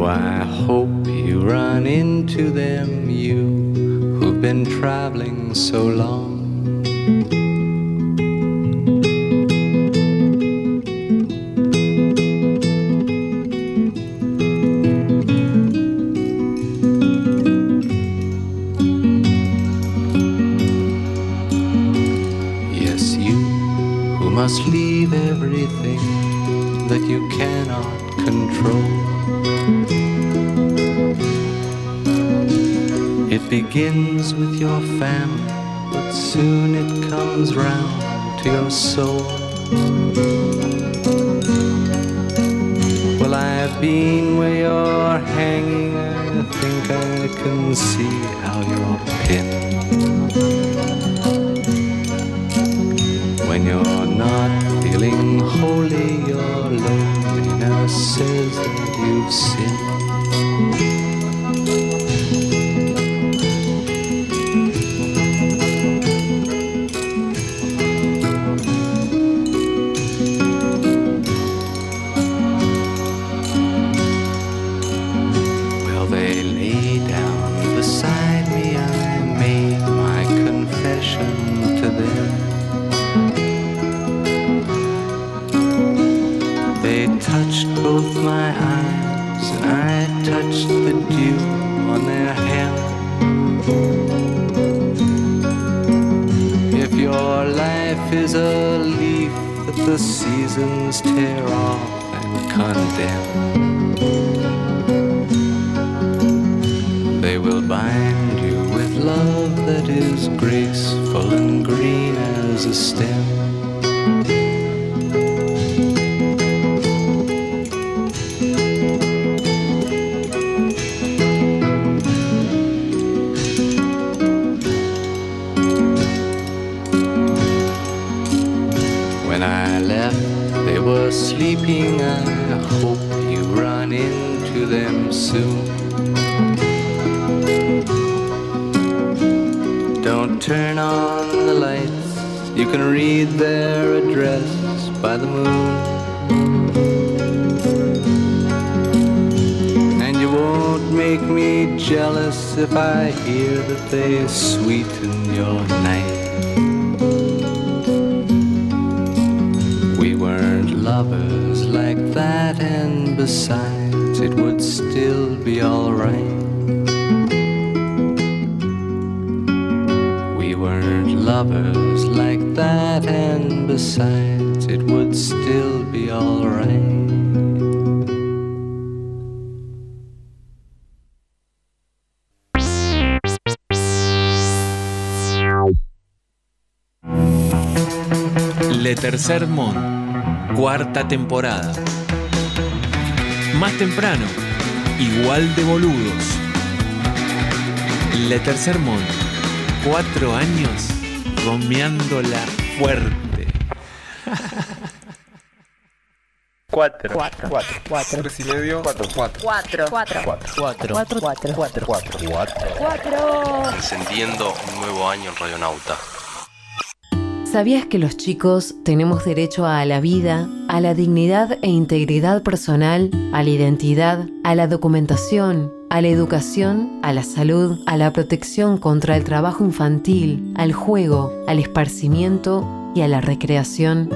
I hope you run into them, you who've been traveling so long. Begins with your family, but soon it comes round to your soul. Well, I've been where you're hanging, I think I can see how you're pinned. When you're not feeling holy, your loneliness says that you've sinned. Mon, cuatro años gomeándola fuerte. Cuatro. Cuatro. Cuatro. Cuatro. Tres y medio. Cuatro. Cuatro. Cuatro. Cuatro. Cuatro. Cuatro. Cuatro. Cuatro. Cuatro. Cuatro. Cuatro. Cuatro. Encendiendo un nuevo año en Radionauta. ¿Sabías que los chicos tenemos derecho a la vida, a la dignidad e integridad personal, a la identidad, a la documentación, a la educación, a la salud, a la protección contra el trabajo infantil, al juego, al esparcimiento y a la recreación?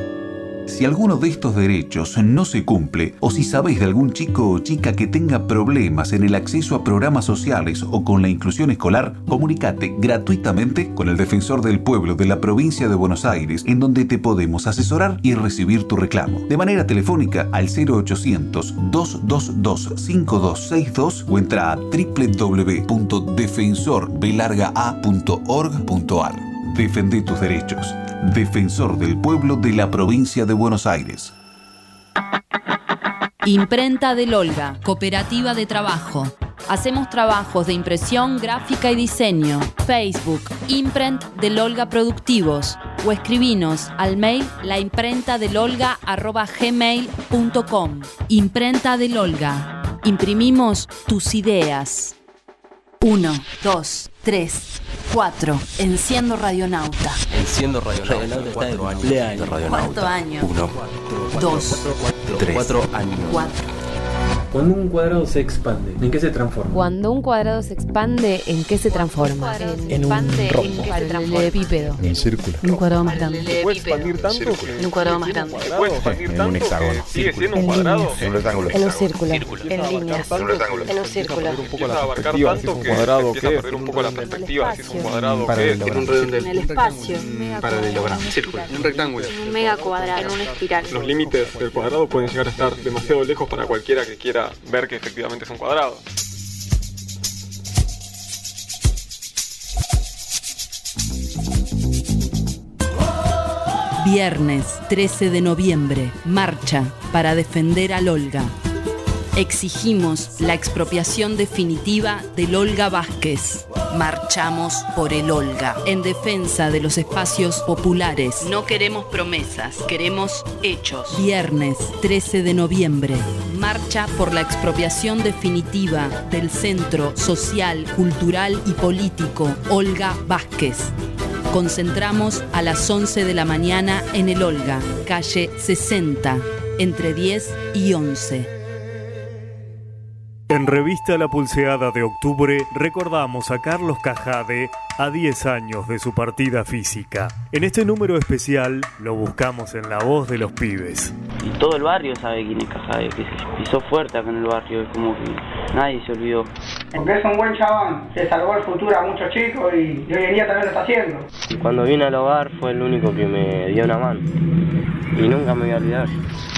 Si alguno de estos derechos no se cumple o si sabéis de algún chico o chica que tenga problemas en el acceso a programas sociales o con la inclusión escolar, comunícate gratuitamente con el defensor del pueblo de la provincia de Buenos Aires en donde te podemos asesorar y recibir tu reclamo. De manera telefónica al 0800-222-5262 o entra a www.defensorbelargaa.org.ar. Defende tus derechos. Defensor del Pueblo de la Provincia de Buenos Aires. Imprenta del Olga, Cooperativa de Trabajo. Hacemos trabajos de impresión, gráfica y diseño. Facebook, Imprent del Olga Productivos. O escribinos al mail laimprentadelolga.gmail.com Imprenta del Olga. Imprimimos tus ideas. 1, 2, 3, 4. Enciendo Radionauta. Enciendo Radionauta. 4 años. Radionauta. 1. 2. 3. 4 años. 4. Cuando un cuadrado se expande, ¿en qué se transforma? Cuando un cuadrado se expande, ¿en qué se transforma? En un rombo. Paralelepípedo. En un círculo. En un cuadrado más grande. ¿Se puede expandir tanto? En un cuadrado más grande. ¿Se puede expandir tanto? hexágono. ¿Sigue siendo un En cuadrado? En un rectángulo. En un círculo. En líneas. tanto que En un círculo. Empieza a abarcar tanto que empieza a perder un poco la perspectiva. Si es un cuadrado, ¿qué es? En un redondel. En el espacio. Paralelogramo. Círculo. Un rectángulo. Un mega cuadrado. En una espiral. Los límites del cuadrado pueden llegar a estar demasiado lejos para cualquiera que quiera ver que efectivamente es un cuadrado. Viernes 13 de noviembre, marcha para defender al Olga. Exigimos la expropiación definitiva del Olga Vázquez. Marchamos por el Olga, en defensa de los espacios populares. No queremos promesas, queremos hechos. Viernes 13 de noviembre, marcha por la expropiación definitiva del Centro Social, Cultural y Político Olga Vázquez. Concentramos a las 11 de la mañana en el Olga, calle 60, entre 10 y 11. En Revista La Pulseada de octubre recordamos a Carlos Cajade a 10 años de su partida física. En este número especial lo buscamos en la voz de los pibes. Y todo el barrio sabe quién es Cajade, que se pisó fuerte acá en el barrio, es como que nadie se olvidó. Porque es un buen chabón, se salvó el futuro a muchos chicos y, y hoy en día también lo está haciendo. Cuando vine al hogar fue el único que me dio una mano. Y nunca me voy a olvidar.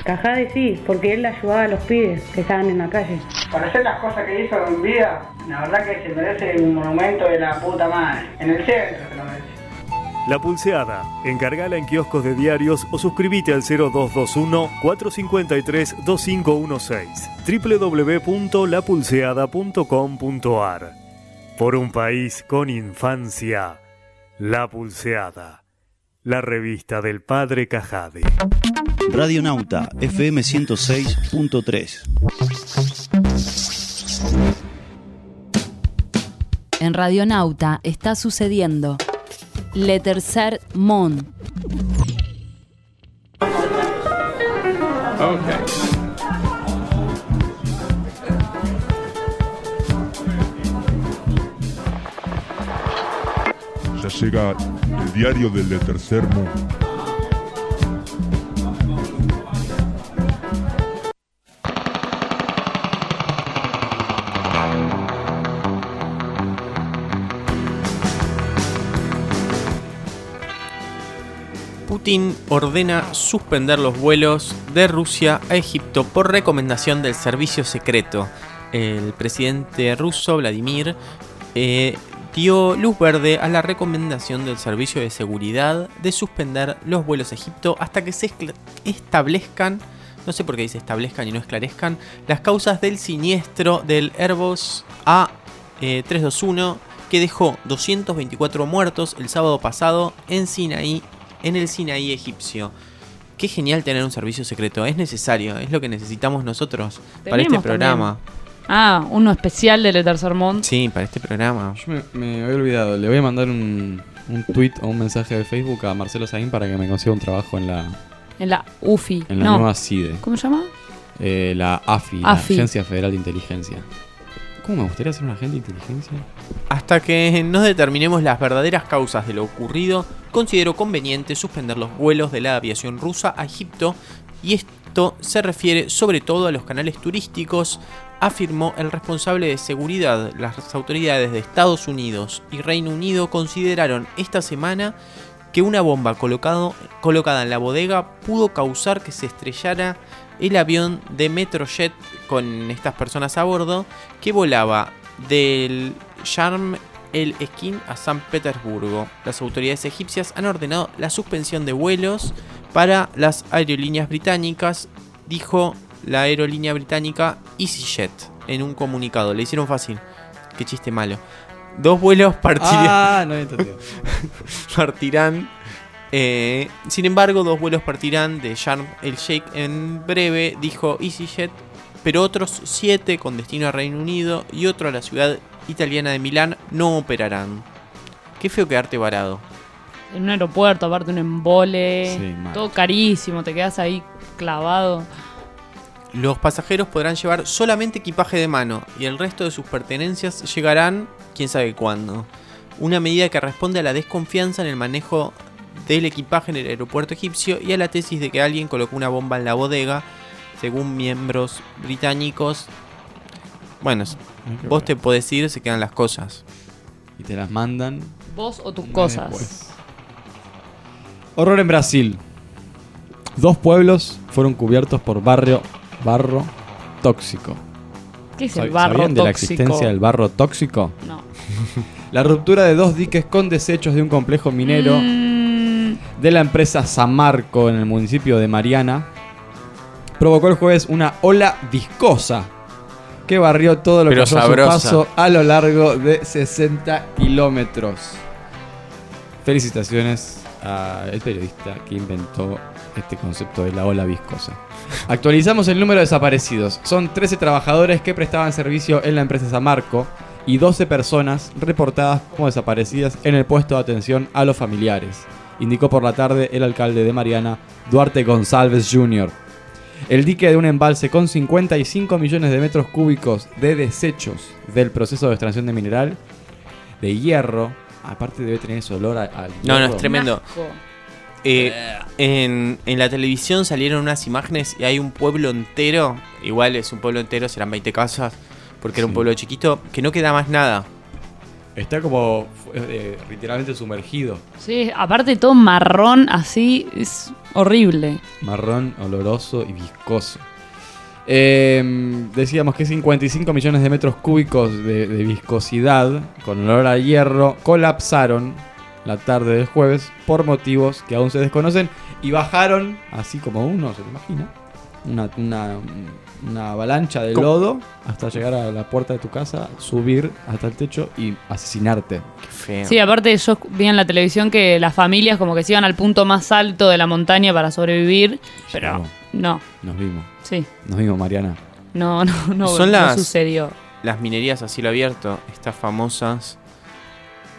Cajade sí, porque él ayudaba a los pibes que estaban en la calle. Para hacer las cosas que hizo en vida, la verdad que se merece un monumento de la puta madre. En el centro se lo merece. La Pulseada. Encargala en kioscos de diarios o suscríbete al 0221-453-2516. www.lapulseada.com.ar Por un país con infancia. La Pulseada. La revista del padre Cajade. Radio Nauta, FM 106.3. En Radionauta está sucediendo Le Tercer Mon. Ya llega el diario del de tercer mundo. Putin ordena suspender los vuelos de Rusia a Egipto por recomendación del servicio secreto. El presidente ruso, Vladimir, eh, dio luz verde a la recomendación del servicio de seguridad de suspender los vuelos a Egipto hasta que se establezcan, no sé por qué dice establezcan y no esclarezcan, las causas del siniestro del Airbus A321 que dejó 224 muertos el sábado pasado en Sinaí, en el Sinaí egipcio. Qué genial tener un servicio secreto, es necesario, es lo que necesitamos nosotros para este programa. Ah, uno especial del Tercer Mon. Sí, para este programa. Yo me, me había olvidado. Le voy a mandar un, un tweet o un mensaje de Facebook a Marcelo Saín para que me consiga un trabajo en la, En la UFI. en la no. nueva CIDE. ¿Cómo se llama? Eh, la AFI, AFI. la Agencia Federal de Inteligencia. ¿Cómo me gustaría ser un agente de inteligencia? Hasta que no determinemos las verdaderas causas de lo ocurrido, considero conveniente suspender los vuelos de la aviación rusa a Egipto y esto se refiere sobre todo a los canales turísticos, afirmó el responsable de seguridad. Las autoridades de Estados Unidos y Reino Unido consideraron esta semana que una bomba colocada en la bodega pudo causar que se estrellara el avión de Metrojet con estas personas a bordo que volaba del Sharm el Esquín a San Petersburgo. Las autoridades egipcias han ordenado la suspensión de vuelos para las aerolíneas británicas, dijo la aerolínea británica EasyJet en un comunicado. Le hicieron fácil. Qué chiste malo. Dos vuelos partirán. Ah, no [laughs] partirán. eh, sin embargo, dos vuelos partirán de Sharm el Sheikh en breve, dijo EasyJet, pero otros siete con destino a Reino Unido y otro a la ciudad italiana de Milán no operarán. Qué feo quedarte varado. En un aeropuerto, aparte un embole. Sí, todo carísimo, te quedas ahí clavado. Los pasajeros podrán llevar solamente equipaje de mano y el resto de sus pertenencias llegarán quién sabe cuándo. Una medida que responde a la desconfianza en el manejo del equipaje en el aeropuerto egipcio y a la tesis de que alguien colocó una bomba en la bodega, según miembros británicos. Bueno, vos te podés ir, se quedan las cosas. Y te las mandan. Vos o tus cosas. después. Horror en Brasil. Dos pueblos fueron cubiertos por barrio barro tóxico. ¿Qué es el ¿Sab- barro ¿Sabían de la tóxico? existencia del barro tóxico? No. [laughs] La ruptura de dos diques con desechos de un complejo minero Mm, de la empresa Samarco en el municipio de Mariana provocó el jueves una ola viscosa que barrió todo lo Pero que halló a su sabrosa. paso a lo largo de 60 kilómetros. Felicitaciones al periodista que inventó este concepto de la ola viscosa. Actualizamos el número de desaparecidos. Son 13 trabajadores que prestaban servicio en la empresa Samarco y 12 personas reportadas como desaparecidas en el puesto de atención a los familiares, indicó por la tarde el alcalde de Mariana, Duarte González Jr. El dique de un embalse con 55 millones de metros cúbicos de desechos del proceso de extracción de mineral, de hierro, aparte debe tener ese olor al No, no, es tremendo. Eh, en, en la televisión salieron unas imágenes y hay un pueblo entero, igual es un pueblo entero, serán 20 casas, porque era un pueblo chiquito, que no queda más nada. Está como eh, literalmente sumergido. Sí, aparte todo marrón así, es horrible. Marrón, oloroso y viscoso. Eh, decíamos que 55 millones de metros cúbicos de, de viscosidad con olor a hierro colapsaron la tarde del jueves por motivos que aún se desconocen y bajaron, así como uno se lo imagina, una, una, una avalancha de ¿Cómo? lodo hasta llegar a la puerta de tu casa, subir hasta el techo y asesinarte. Qué feo. Sí, aparte yo vi en la televisión que las familias como que se iban al punto más alto de la montaña para sobrevivir, pero no, Nos vimos. sí, Nos vimos, Mariana. no, no, no, Son no las- sucedió. Las minerías a cielo abierto, estas famosas.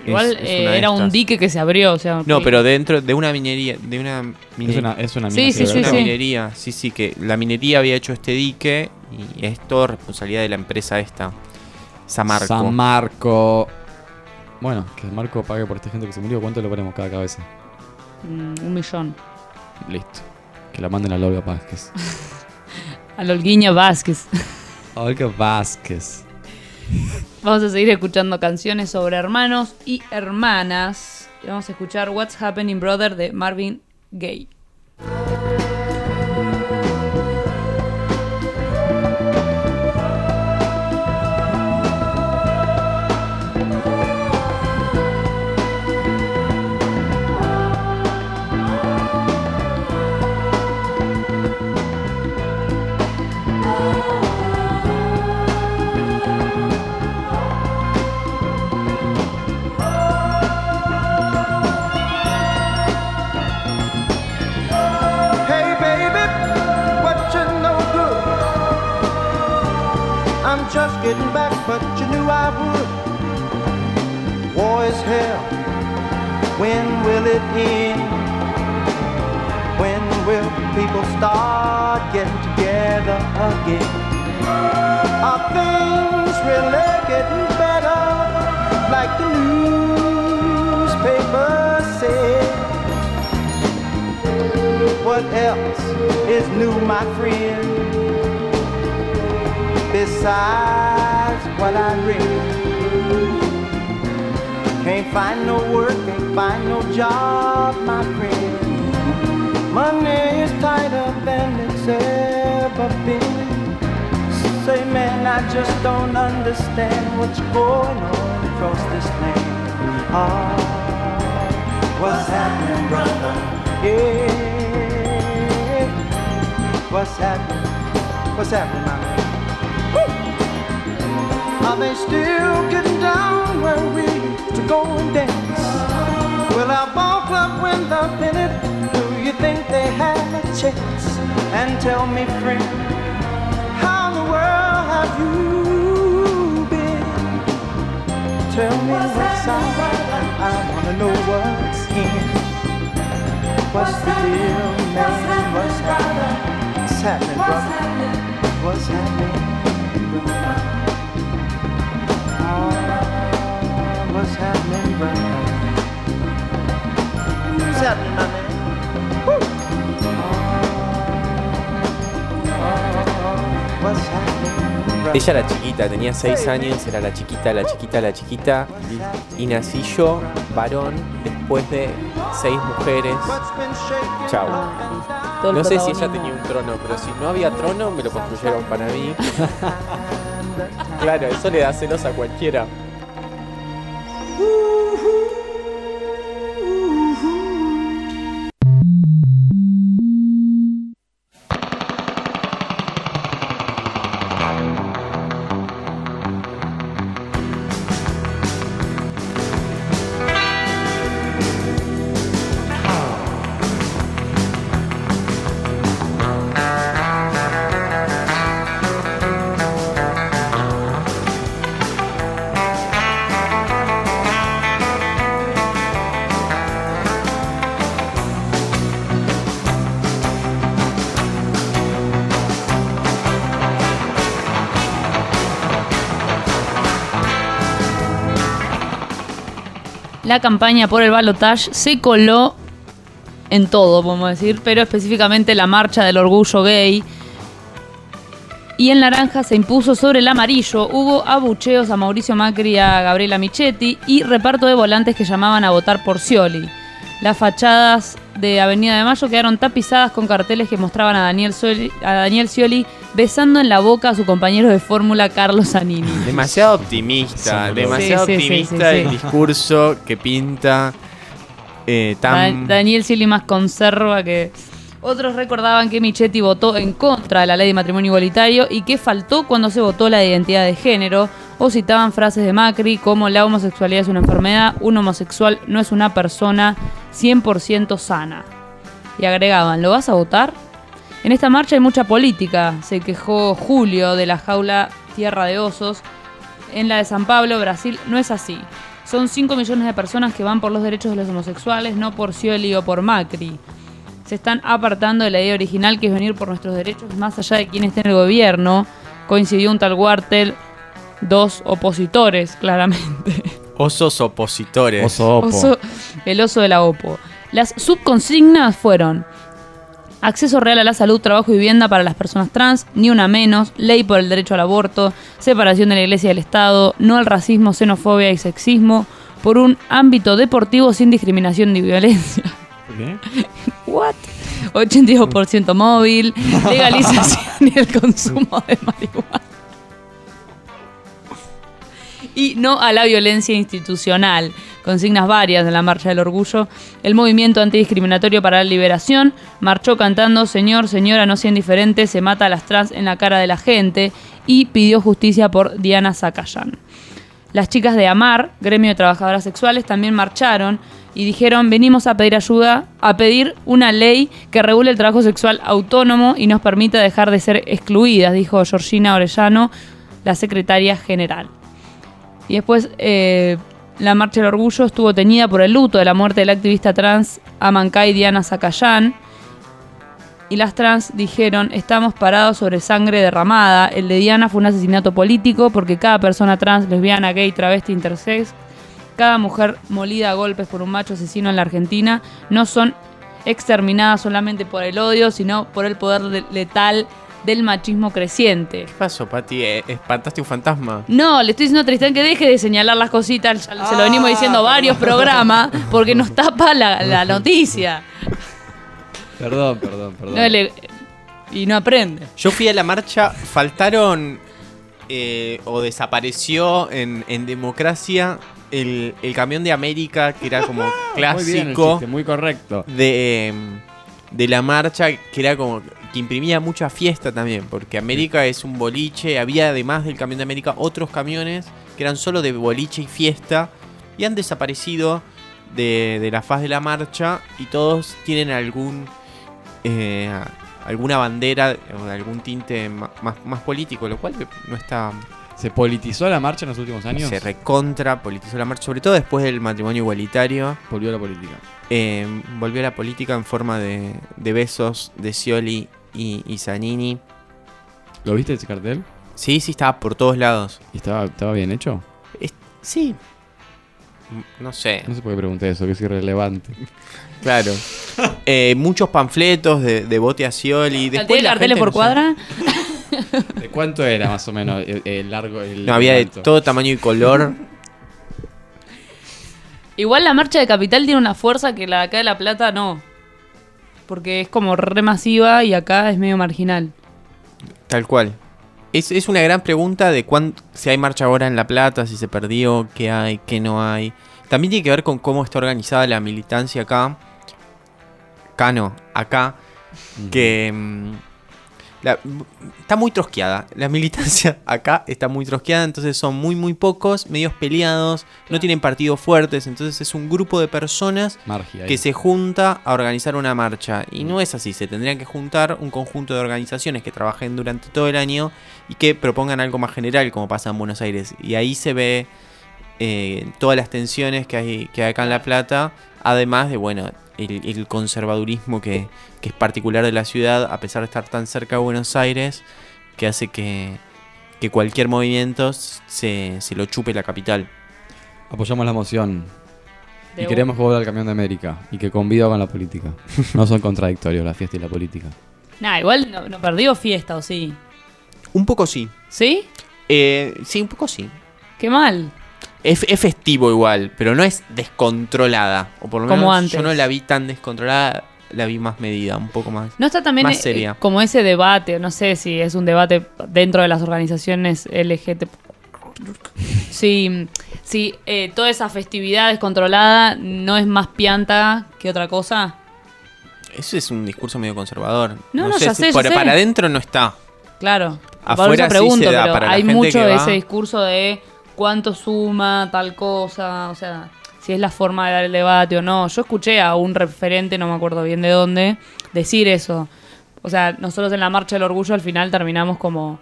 Igual es- es eh, era un dique que se abrió, o sea... No, que- pero dentro de una minería, de una mine- Es una- es una Sí, sí, sí, una sí. minería, sí, sí, que la minería había hecho este dique y es todo responsabilidad de la empresa esta, Samarco. San Marco. Bueno, que San Marco pague por esta gente que se murió. ¿Cuánto le ponemos cada cabeza? Mm, un millón. Listo. Que la manden a Olga Vázquez. [laughs] A Olguiña Vázquez. Olga Vázquez. Vamos a seguir escuchando canciones sobre hermanos y hermanas. Y vamos a escuchar What's Happening Brother de Marvin Gaye. Getting back, but you knew I would. War is hell. When will it end? When will people start getting together again? Are things really getting better? Like the newspapers say. What else is new, my friend? Besides what I read, can't find no work, can't find no job, my friend. Money is tighter than it's ever been. Say, man, I just don't understand what's going on across this land. Ah, what's happening, brother? Yeah. What's happening? What's happening, my! Are they still getting down where we used to go and dance? Will our ball club win the pennant? Do you think they have a chance? And tell me, friend, how in the world have you been? Tell me what's out. I wanna know what's in. What's the deal, man? What's happening? What's happening, brother? What's happening? Ella era chiquita, tenía 6 años, era la chiquita, la chiquita, la chiquita. Y nací yo, varón, después de 6 mujeres. El No sé si ella tenía un trono, pero si no había trono, me lo construyeron para mí. [laughs] claro, eso le da celos a cualquiera. La campaña por el balotage se coló en todo, podemos decir, pero específicamente la marcha del orgullo gay. Y el naranja se impuso sobre el amarillo. Hubo abucheos a Mauricio Macri y a Gabriela Michetti y reparto de volantes que llamaban a votar por Scioli. Las fachadas de Avenida de Mayo quedaron tapizadas con carteles que mostraban a Daniel, Scioli, a Daniel besando en la boca a su compañero de fórmula Carlos Zanini. Demasiado optimista, demasiado Sí, sí, sí, optimista sí, sí. el discurso que pinta eh, tan... Da- Daniel Scioli más conserva que... Otros recordaban que Michetti votó en contra de la ley de matrimonio igualitario y que faltó cuando se votó la identidad de género, o citaban frases de Macri como la homosexualidad es una enfermedad, un homosexual no es una persona 100% sana. Y agregaban, ¿lo vas a votar? En esta marcha hay mucha política, se quejó Julio de la jaula Tierra de Osos. En la de San Pablo, Brasil, no es así. Son 5 millones de personas que van por los derechos de los homosexuales, no por Scioli o por Macri. Se están apartando de la idea original que es venir por nuestros derechos más allá de quién esté en el gobierno. Coincidió un tal Wartel, dos opositores, [laughs] claramente. Osos opositores. Oso- el oso de la OPO. Las subconsignas fueron acceso real a la salud, trabajo y vivienda para las personas trans, ni una menos, ley por el derecho al aborto, separación de la iglesia y del Estado, no al racismo, xenofobia y sexismo, por un ámbito deportivo sin discriminación ni violencia. [laughs] What? 82% móvil, [laughs] legalización y el consumo de marihuana. Y no a la violencia institucional. Consignas varias de la Marcha del Orgullo. El movimiento antidiscriminatorio para la liberación marchó cantando Señor, señora, no sea indiferente, se mata a las trans en la cara de la gente. Y pidió justicia por Diana Zacayán. Las chicas de Amar, gremio de trabajadoras sexuales, también marcharon y dijeron, venimos a pedir ayuda, a pedir una ley que regule el trabajo sexual autónomo y nos permita dejar de ser excluidas, dijo Georgina Orellano, la secretaria general. Y después eh, la Marcha del Orgullo estuvo teñida por el luto de la muerte de la activista trans Amancay Diana Zacayán. Y las trans dijeron, estamos parados sobre sangre derramada. El de Diana fue un asesinato político porque cada persona trans, lesbiana, gay, travesti, intersex, cada mujer molida a golpes por un macho asesino en la Argentina, no son exterminadas solamente por el odio, sino por el poder le- letal del machismo creciente. ¿Qué pasó, Pati? Eh, ¿Espantaste un fantasma? No, le estoy diciendo a Tristán que deje de señalar las cositas, se lo venimos diciendo varios programas, porque nos tapa la, la noticia. [laughs] Perdón, perdón, perdón. No le- y no aprende. Yo fui a la marcha, faltaron eh, o desapareció en, en democracia el, el camión de América, que era como [laughs] Muy bien el clásico chiste, muy correcto. de, em, de la marcha, que era como que imprimía mucha fiesta también, porque América es un boliche, había además del camión de América otros camiones que eran solo de boliche y fiesta, y han desaparecido de, de la faz de la marcha, y todos tienen algún eh, alguna bandera o de algún tinte más, más político, lo cual no está... ¿Se politizó la marcha en los últimos años? Se recontra politizó la marcha, sobre todo después del matrimonio igualitario. Volvió a la política. Eh, volvió a la política en forma de, de besos de Scioli y, y Zanini. ¿Lo viste ese cartel? Sí, sí, estaba por todos lados. ¿Y estaba, estaba bien hecho? Es- sí. No sé. No sé por qué pregunté eso, que es irrelevante. [laughs] Claro. Eh, muchos panfletos de, de bote a Scioli. ¿Cantidad Después de la carteles gente por no cuadra? [laughs] ¿De cuánto era más o menos el, el largo? El, No, había de todo tamaño y color. Igual la marcha de Capital tiene una fuerza que la de acá de La Plata no. Porque es como re masiva y acá es medio marginal. Tal cual. Es, es una gran pregunta de cuán, si hay marcha ahora en La Plata, si se perdió, qué hay, qué no hay. También tiene que ver con cómo está organizada la militancia acá. Acá no, acá. Que mm, la- está muy trosqueada. La militancia [laughs] acá está muy trosqueada, entonces son muy, muy pocos, medios peleados, no tienen partidos fuertes, entonces es un grupo de personas que se junta a organizar una marcha. Y no es así, se tendrían que juntar un conjunto de organizaciones que trabajen durante todo el año y que propongan algo más general, como pasa en Buenos Aires. Y ahí se ve eh, todas las tensiones que hay, que hay acá en La Plata, además de, bueno, el, el conservadurismo que, que es particular de la ciudad, a pesar de estar tan cerca de Buenos Aires, que hace que, que cualquier movimiento se, se lo chupe la capital. Apoyamos la moción. De y queremos que vuelva al camión de América. Y que conviva con la política. [laughs] no son contradictorios la fiesta y la política. Nah, igual no, no perdió fiesta, ¿o sí? Un poco sí. ¿Sí? Eh, sí, un poco sí. Qué mal. Es, es festivo igual, pero no es descontrolada. O por lo menos Como yo antes. no la vi tan descontrolada, la vi más medida, un poco más. ¿No está también más eh, seria. como ese debate? No sé si es un debate dentro de las organizaciones LGBT. Sí, sí eh, toda esa festividad descontrolada no es más pianta que otra cosa. Eso es un discurso medio conservador. No, no, ya si sé, ya para, sé. para adentro no está. Claro. Afuera eso sí pregunto, se da, pero para hay mucho de va. ese discurso de cuánto suma tal cosa, o sea, si es la forma de dar el debate o no. Yo escuché a un referente, no me acuerdo bien de dónde, decir eso. O sea, nosotros en la Marcha del Orgullo al final terminamos como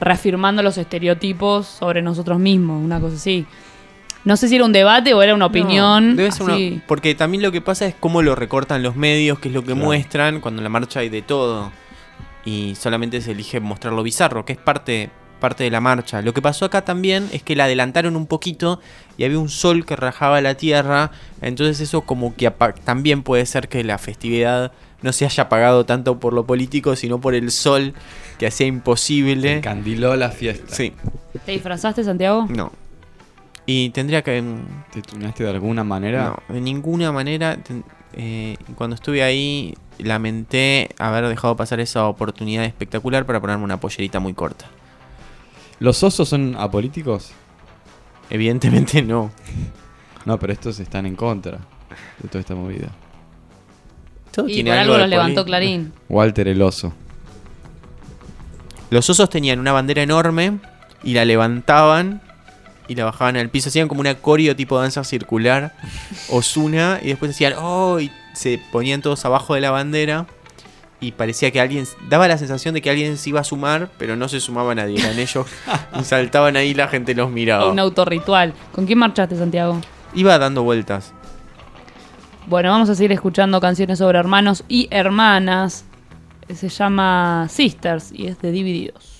reafirmando los estereotipos sobre nosotros mismos, una cosa así. No sé si era un debate o era una opinión. No, debe ser una- así. porque también lo que pasa es cómo lo recortan los medios, que es lo que muestran cuando en la marcha hay de todo. Y solamente se elige mostrar lo bizarro, que es parte, parte de la marcha. Lo que pasó acá también es que la adelantaron un poquito y había un sol que rajaba la tierra. Entonces eso como que también puede ser que la festividad no se haya apagado tanto por lo político, sino por el sol que hacía imposible. Encandiló la fiesta. Sí. ¿Te disfrazaste, Santiago? No. Y tendría que... ¿Te tuneaste de alguna manera? No, de ninguna manera. eh, cuando estuve ahí, lamenté haber dejado pasar esa oportunidad espectacular para ponerme una pollerita muy corta. ¿Los osos son apolíticos? Evidentemente no. [laughs] No, pero estos están en contra de toda esta movida. Todo Y tiene por algo de los levantó poli- Clarín. Walter el oso. Los osos tenían una bandera enorme y la levantaban y la bajaban al piso. Hacían como una coreo tipo danza circular, [laughs] Osuna, y después hacían ¡oh! y se ponían todos abajo de la bandera. Y parecía que alguien. Daba la sensación de que alguien se iba a sumar, pero no se sumaba nadie. Eran ellos. [laughs] y saltaban ahí y la gente los miraba. Un autorritual. ¿Con quién marchaste, Santiago? Iba dando vueltas. Bueno, vamos a seguir escuchando canciones sobre hermanos y hermanas. Se llama Sisters y es de Divididos.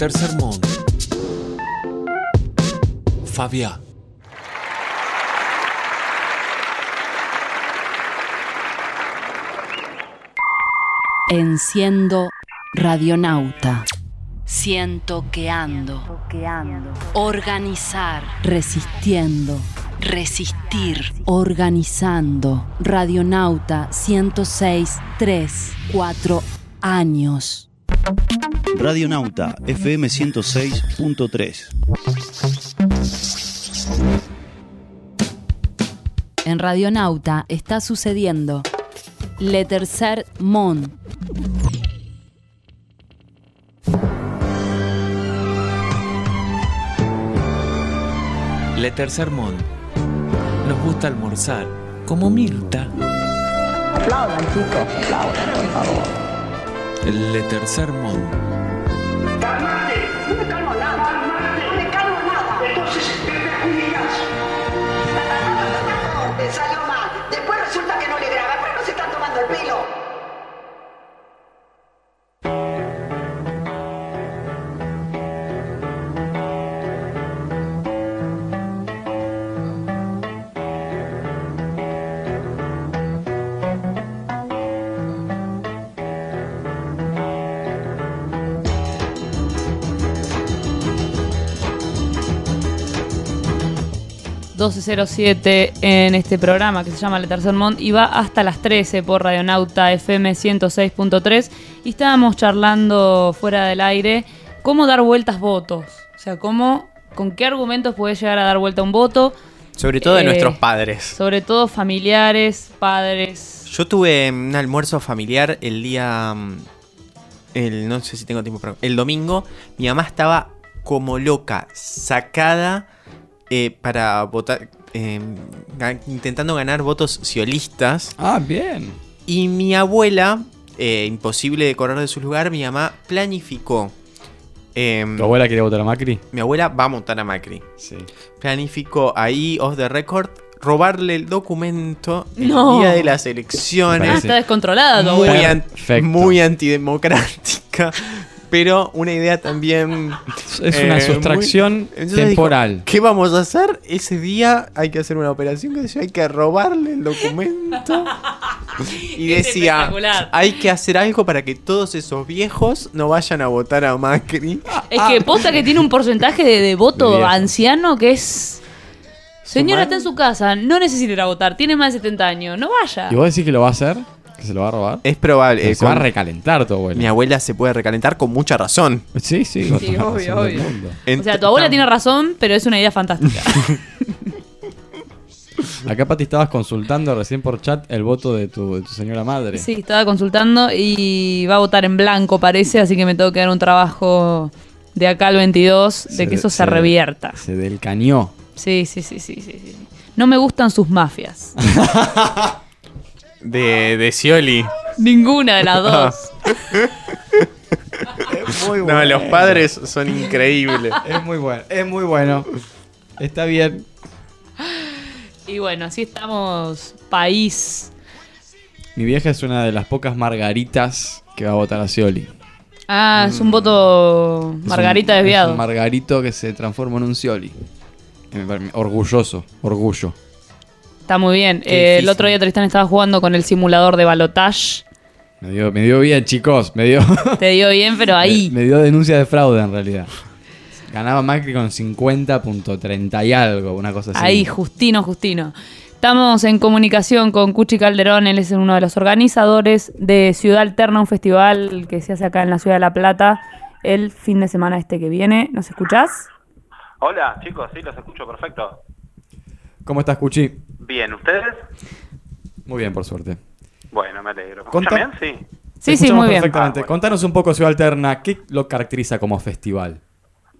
Tercer mundo. Fabia. Enciendo Radionauta. Siento que ando. Organizar. Resistiendo. Resistir. Organizando. Radionauta 106, 3, 4 años. Radionauta FM 106.3. En Radionauta está sucediendo Le Tercer Mon. Le tercer mundo. Nos gusta almorzar. Como Mirta. Aplaudan, chicos, aplaudan, por favor. Le tercer mundo. .1207 en este programa que se llama Le Tercer Mont y va hasta las 13 por Radionauta FM 106.3 y estábamos charlando fuera del aire cómo dar vueltas votos, o sea, cómo, con qué argumentos puede llegar a dar vuelta un voto, Sobre todo de Eh, nuestros padres. sobre todo familiares, padres, Yo tuve un almuerzo familiar el día. mm, El, no sé si tengo tiempo para. El domingo. Mi mamá estaba como loca, sacada eh, para votar. eh, ga- intentando ganar votos ciolistas. Ah, bien. Y mi abuela, eh, imposible de correr de su lugar, mi mamá planificó Em, ¿Tu abuela quería votar a Macri? Mi abuela va a montar a Macri. Sí. Planificó ahí, off the record, robarle el documento el No. día de las elecciones. Ah, está descontrolada tu muy, abuela. an- muy antidemocrática. Pero una idea también. Es una eh, sustracción muy- Entonces dijo, temporal. ¿Qué vamos a hacer? Ese día hay que hacer una operación que hay que robarle el documento. [laughs] Y Es decía, hay que hacer algo para que todos esos viejos no vayan a votar a Macri. Es que posta que tiene un porcentaje de, de voto anciano que es. Señora, está en su casa, no necesita ir a votar, tiene más de 70 años, no vaya. ¿Y vos decís que lo va a hacer? ¿Que se lo va a robar? Es probable. Eh, se va a recalentar tu abuela. Mi abuela se puede recalentar con mucha razón. Sí, sí, Sí, obvio, obvio. mundo. O sea, tu abuela tiene razón, pero es una idea fantástica. [laughs] Acá, Pati, estabas consultando recién por chat el voto de tu, de tu señora madre. Sí, estaba consultando y va a votar en blanco, parece, así que me tengo que dar un trabajo de acá al 22 de que eso se, revierta. Se del cañó. Sí, sí, sí, sí, sí, sí. No me gustan sus mafias. [laughs] De, de Scioli. Ninguna de las [laughs] dos. No, los padres son increíbles. Es muy bueno, es muy bueno. Está bien. Y bueno, así estamos, país. Mi vieja es una de las pocas margaritas que va a votar a Scioli. Ah, es un voto Es Margarita un- es desviado. un margarito que se transforma en un Scioli. Me pare- Orgulloso, orgullo. Está muy bien. Eh, el otro día Tristán estaba jugando con el simulador de balotage. Me dio, me dio bien, chicos. Me dio, Te dio bien, pero [laughs] ahí. me, me dio denuncia de fraude en realidad. Ganaba Macri con 50.30 y algo, una cosa así. Ahí, Justino, Justino. Estamos en comunicación con Cuchi Calderón, él es uno de los organizadores de Ciudad Alterna, un festival que se hace acá en la ciudad de La Plata el fin de semana este que viene. ¿Nos escuchás? Hola, chicos, sí, los escucho perfecto. ¿Cómo estás, Cuchi? Bien, ¿ustedes? Muy bien, por suerte. Bueno, me alegro. ¿Me Conta- escuchan bien? Sí. Te escuchamos Perfectamente. Contanos un poco Ciudad Alterna. ¿Qué lo caracteriza como festival?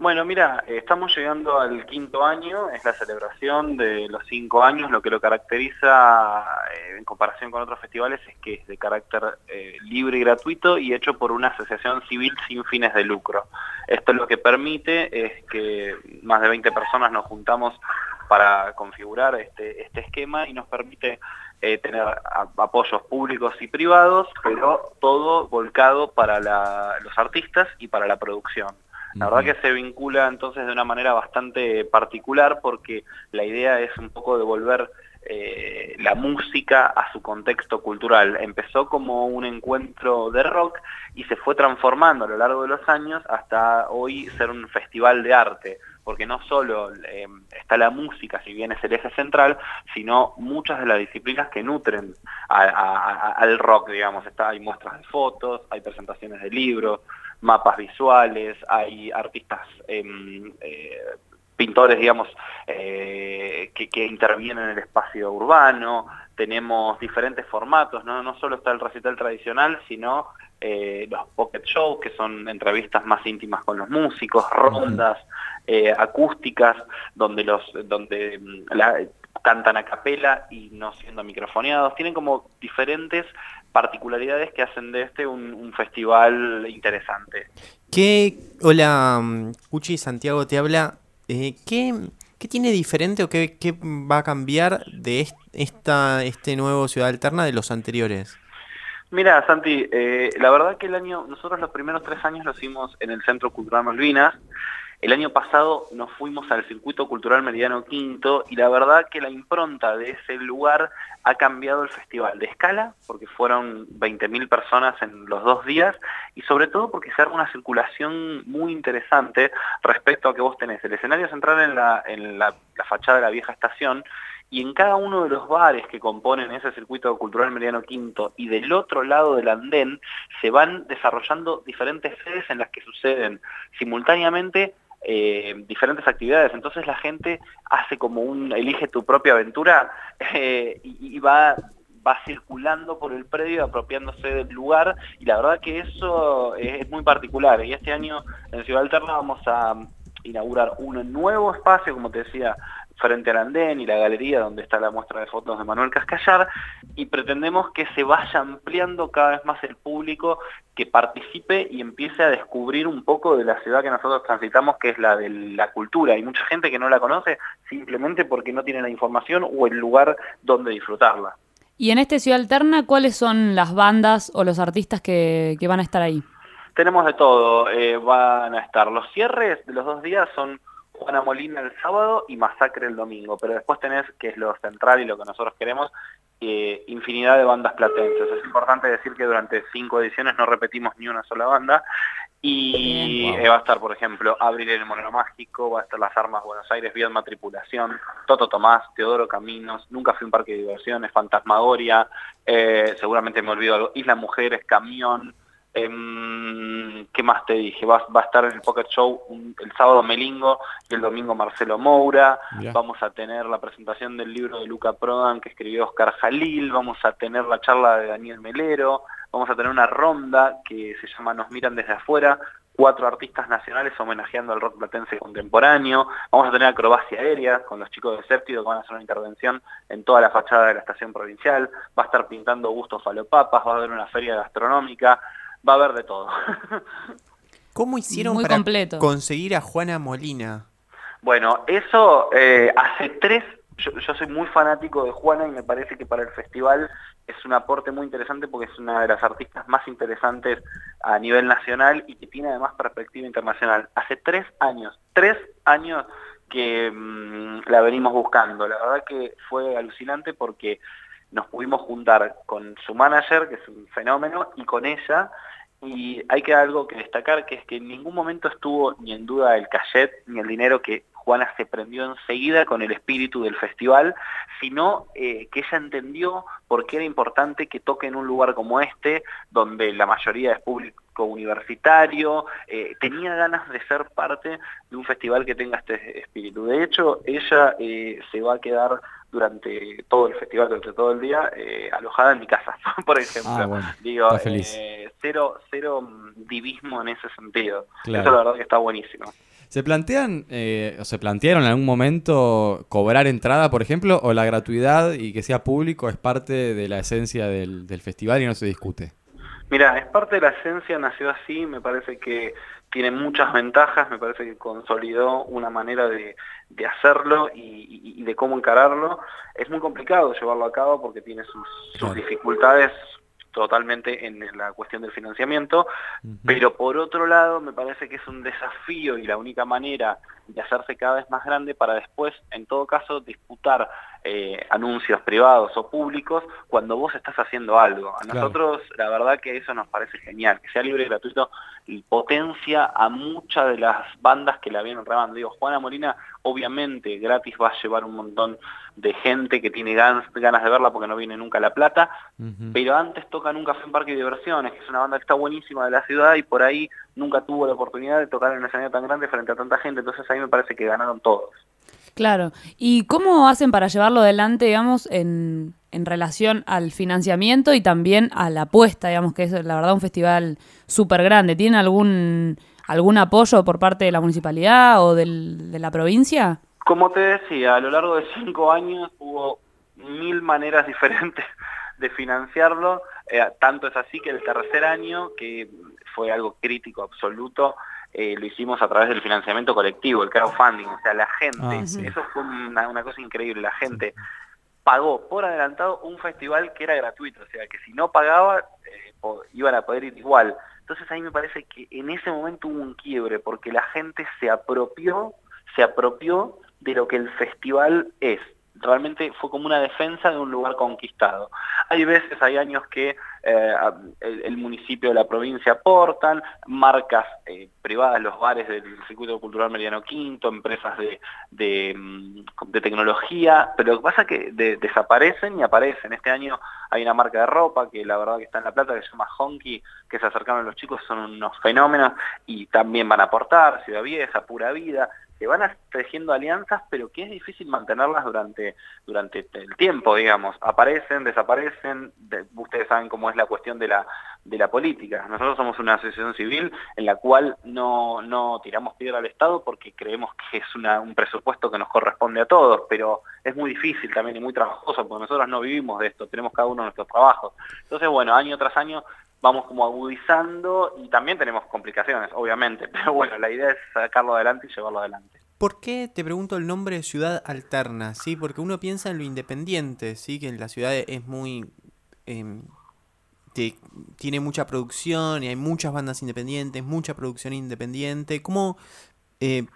Bueno, mira, estamos llegando al quinto año, es la celebración de los cinco años. Lo que lo caracteriza eh, en comparación con otros festivales es que es de carácter eh, libre y gratuito y hecho por una asociación civil sin fines de lucro. Esto lo que permite es que más de 20 personas nos juntamos para configurar este, este esquema y nos permite eh, tener apoyos públicos y privados, pero todo volcado para los artistas y para la producción. La verdad que se vincula entonces de una manera bastante particular porque la idea es un poco devolver eh, la música a su contexto cultural. Empezó como un encuentro de rock y se fue transformando a lo largo de los años hasta hoy ser un festival de arte, porque no solo eh, está la música, si bien es el eje central, sino muchas de las disciplinas que nutren a- a- a- al rock, digamos. Está, hay muestras de fotos, hay presentaciones de libros, mapas visuales, hay artistas, em, eh, pintores, digamos, eh, que, que intervienen en el espacio urbano, tenemos diferentes formatos, ¿no? No solo está el recital tradicional, sino eh, los pocket shows, que son entrevistas más íntimas con los músicos, rondas acústicas, donde los donde mm, la- cantan a capela y no siendo microfoneados. Tienen como diferentes particularidades que hacen de este un, un festival interesante. ¿Qué, hola, mm, Cuchi, Santiago te habla. Eh, ¿qué, qué tiene diferente o qué, qué va a cambiar de est- esta, este nuevo Ciudad Alterna de los anteriores? Mira, Santi, eh, la verdad que el año, nosotros los primeros tres años lo hicimos en el Centro Cultural Malvinas. El año pasado nos fuimos al Circuito Cultural Meridiano Quinto y la verdad que la impronta de ese lugar ha cambiado el festival de escala, porque fueron 20.000 personas en los dos días, y sobre todo porque se arma una circulación muy interesante respecto a que vos tenés el escenario central en la, en la, la fachada de la vieja estación, y en cada uno de los bares que componen ese circuito cultural Meridiano Quinto y del otro lado del andén se van desarrollando diferentes sedes en las que suceden simultáneamente eh, diferentes actividades. Entonces la gente hace como un elige tu propia aventura [laughs] eh, y, y va va circulando por el predio apropiándose del lugar y la verdad que eso es muy particular y este año en Ciudad Alterna vamos a inaugurar un nuevo espacio como te decía frente al andén y la galería donde está la muestra de fotos de Manuel Cascallar y pretendemos que se vaya ampliando cada vez más el público que participe y empiece a descubrir un poco de la ciudad que nosotros transitamos, que es la de la cultura. Hay mucha gente que no la conoce simplemente porque no tiene la información o el lugar donde disfrutarla. Y en este Ciudad Alterna, ¿cuáles son las bandas o los artistas que, que van a estar ahí? Tenemos de todo, eh, van a estar los cierres de los dos días son Juana Molina el sábado y Masacre el domingo, pero después tenés, que es lo central y lo que nosotros queremos, eh, infinidad de bandas platenses. Es importante decir que durante cinco ediciones no repetimos ni una sola banda. Y eh, va a estar, por ejemplo, Abril el Monero Mágico, va a estar Las Armas Buenos Aires, Viedma Tripulación, Toto Tomás, Teodoro Caminos, Nunca fui un parque de diversiones, Fantasmagoria, eh, seguramente me olvido algo, Isla Mujeres, Camión, ¿Qué más te dije? Va, va, a estar en el Pocket Show el sábado Melingo y el domingo Marcelo Moura. Vamos a tener la presentación del libro de Luca Prodan que escribió Oscar Jalil. Vamos a tener la charla de Daniel Melero. Vamos a tener una ronda que se llama Nos miran desde afuera. Cuatro artistas nacionales homenajeando al rock platense contemporáneo. Vamos a tener acrobacia aérea con los chicos de Séptido que van a hacer una intervención en toda la fachada de la estación provincial. Va a estar pintando Augusto Falopapas. Va a haber una feria gastronómica va a haber de todo. [laughs] ¿Cómo hicieron Muy para completo. conseguir a Juana Molina? Bueno, eso eh, hace tres, yo, yo soy muy fanático de Juana y me parece que para el festival es un aporte muy interesante porque es una de las artistas más interesantes a nivel nacional y que tiene además perspectiva internacional. Hace tres años, tres años que mmm, la venimos buscando. La verdad que fue alucinante porque nos pudimos juntar con su manager, que es un fenómeno, y con ella, y hay que algo que destacar, que es que en ningún momento estuvo ni en duda el cachet ni el dinero que Juana se prendió enseguida con el espíritu del festival, sino eh, que ella entendió por qué era importante que toque en un lugar como este, donde la mayoría es público universitario, eh, tenía ganas de ser parte de un festival que tenga este espíritu. De hecho, ella eh, se va a quedar durante todo el festival, durante todo el día, eh, alojada en mi casa, [laughs] por ejemplo. Ah, bueno, Digo, feliz. eh, cero, cero mm, divismo en ese sentido. Claro. Eso la verdad que está buenísimo. ¿Se plantean eh, o se plantearon en algún momento cobrar entrada, por ejemplo, o la gratuidad y que sea público es parte de la esencia del, del festival y no se discute? Mira, es parte de la esencia, nació así, me parece que tiene muchas ventajas, me parece que consolidó una manera de, de hacerlo y, de cómo encararlo. Es muy complicado llevarlo a cabo porque tiene sus, sus dificultades totalmente en la cuestión del financiamiento, pero por otro lado me parece que es un desafío y la única manera de hacerse cada vez más grande para después, en todo caso, disputar eh, anuncios privados o públicos cuando vos estás haciendo algo. A Claro. nosotros la verdad que eso nos parece genial, que sea libre y gratuito y potencia a muchas de las bandas que la vienen remando. Digo, Juana Molina obviamente gratis va a llevar un montón de gente que tiene ganas, ganas de verla porque no viene nunca a La Plata, pero antes toca Nunca fue un parque de diversiones, que es una banda que está buenísima de la ciudad y por ahí nunca tuvo la oportunidad de tocar en un escenario tan grande frente a tanta gente, entonces ahí me parece que ganaron todos. Claro. ¿Y cómo hacen para llevarlo adelante, digamos, en, en relación al financiamiento y también a la apuesta, digamos, que es la verdad un festival súper grande? ¿Tienen algún, algún apoyo por parte de la municipalidad o del- de la provincia? Como te decía, a lo largo de cinco años hubo mil maneras [laughs] diferentes de financiarlo, eh, tanto es así que el tercer año, que fue algo crítico absoluto, eh, lo hicimos a través del financiamiento colectivo, el crowdfunding, o sea, la gente, Ah, sí. eso fue una, una cosa increíble, la gente pagó por adelantado un festival que era gratuito, o sea, que si no pagaba, eh, iban a poder ir igual. Entonces ahí me parece que en ese momento hubo un quiebre, porque la gente se apropió, se apropió de lo que el festival es. Realmente fue como una defensa de un lugar conquistado. Hay veces, hay años que eh, el, municipio de la provincia aportan, marcas eh, privadas, los bares del Circuito Cultural Meridiano Quinto, empresas de, de, mm, tecnología, pero lo que pasa es que de- desaparecen y aparecen. Este año hay una marca de ropa que la verdad que está en La Plata, que se llama Honky, que se acercaron a los chicos, son unos fenómenos y también van a aportar, Ciudad Vieja, Pura Vida, se van tejiendo alianzas, pero que es difícil mantenerlas durante, durante el tiempo, digamos. Aparecen, desaparecen, de- ustedes saben cómo es la cuestión de la, de la política. Nosotros somos una asociación civil en la cual no, no tiramos piedra al Estado porque creemos que es un presupuesto que nos corresponde a todos, pero es muy difícil también y muy trabajoso porque nosotros no vivimos de esto, tenemos cada uno nuestros trabajos. Entonces, bueno, año tras año vamos como agudizando y también tenemos complicaciones, obviamente, [laughs] pero bueno, la idea es sacarlo adelante y llevarlo adelante. ¿Por qué te pregunto el nombre de ciudad alterna? ¿Sí? Porque uno piensa en lo independiente, ¿sí? Que en la ciudad es muy... em, te- tiene mucha producción y hay muchas bandas independientes, mucha producción independiente. ¿Cómo eh,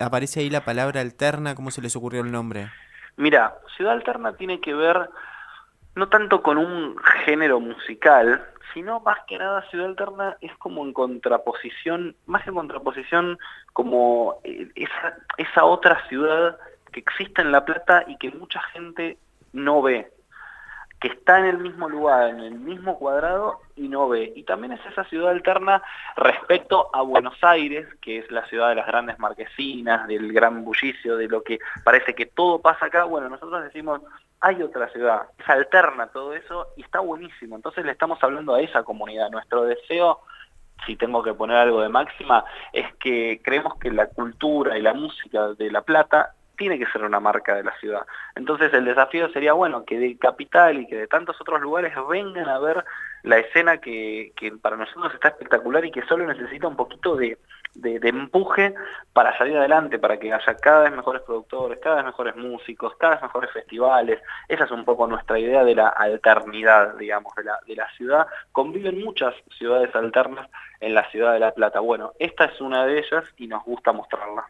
aparece ahí la palabra alterna? ¿Cómo se les ocurrió el nombre? Mira, Ciudad Alterna tiene que ver no tanto con un género musical, sino más que nada Ciudad Alterna es como en contraposición, más en contraposición, como eh, esa, esa otra ciudad que existe en La Plata y que mucha gente no ve, que está en el mismo lugar, en el mismo cuadrado y no ve. Y también es esa ciudad alterna respecto a Buenos Aires, que es la ciudad de las grandes marquesinas, del gran bullicio, de lo que parece que todo pasa acá. Bueno, nosotros decimos, hay otra ciudad, es alterna todo eso y está buenísimo. Entonces le estamos hablando a esa comunidad. Nuestro deseo si tengo que poner algo de máxima, es que creemos que la cultura y la música de La Plata tiene que ser una marca de la ciudad. Entonces el desafío sería, bueno, que de Capital y que de tantos otros lugares vengan a ver la escena que, que para nosotros está espectacular y que solo necesita un poquito de, de- empuje para salir adelante, para que haya cada vez mejores productores, cada vez mejores músicos, cada vez mejores festivales. Esa es un poco nuestra idea de la alternidad, digamos, de la, de la ciudad. Conviven muchas ciudades alternas en la ciudad de La Plata. Bueno, esta es una de ellas y nos gusta mostrarla.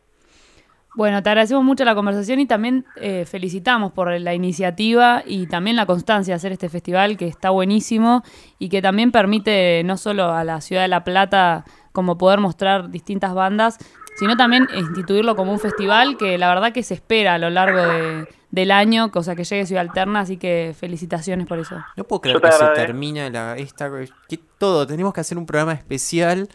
Bueno, te agradecemos mucho la conversación y también eh, felicitamos por la iniciativa y también la constancia de hacer este festival que está buenísimo y que también permite no solo a la ciudad de La Plata como poder mostrar distintas bandas, sino también instituirlo como un festival que la verdad que se espera a lo largo de- del año, cosa que llegue Ciudad Alterna, así que felicitaciones por eso. No puedo creer te que se termina la, esta... que todo, tenemos que hacer un programa especial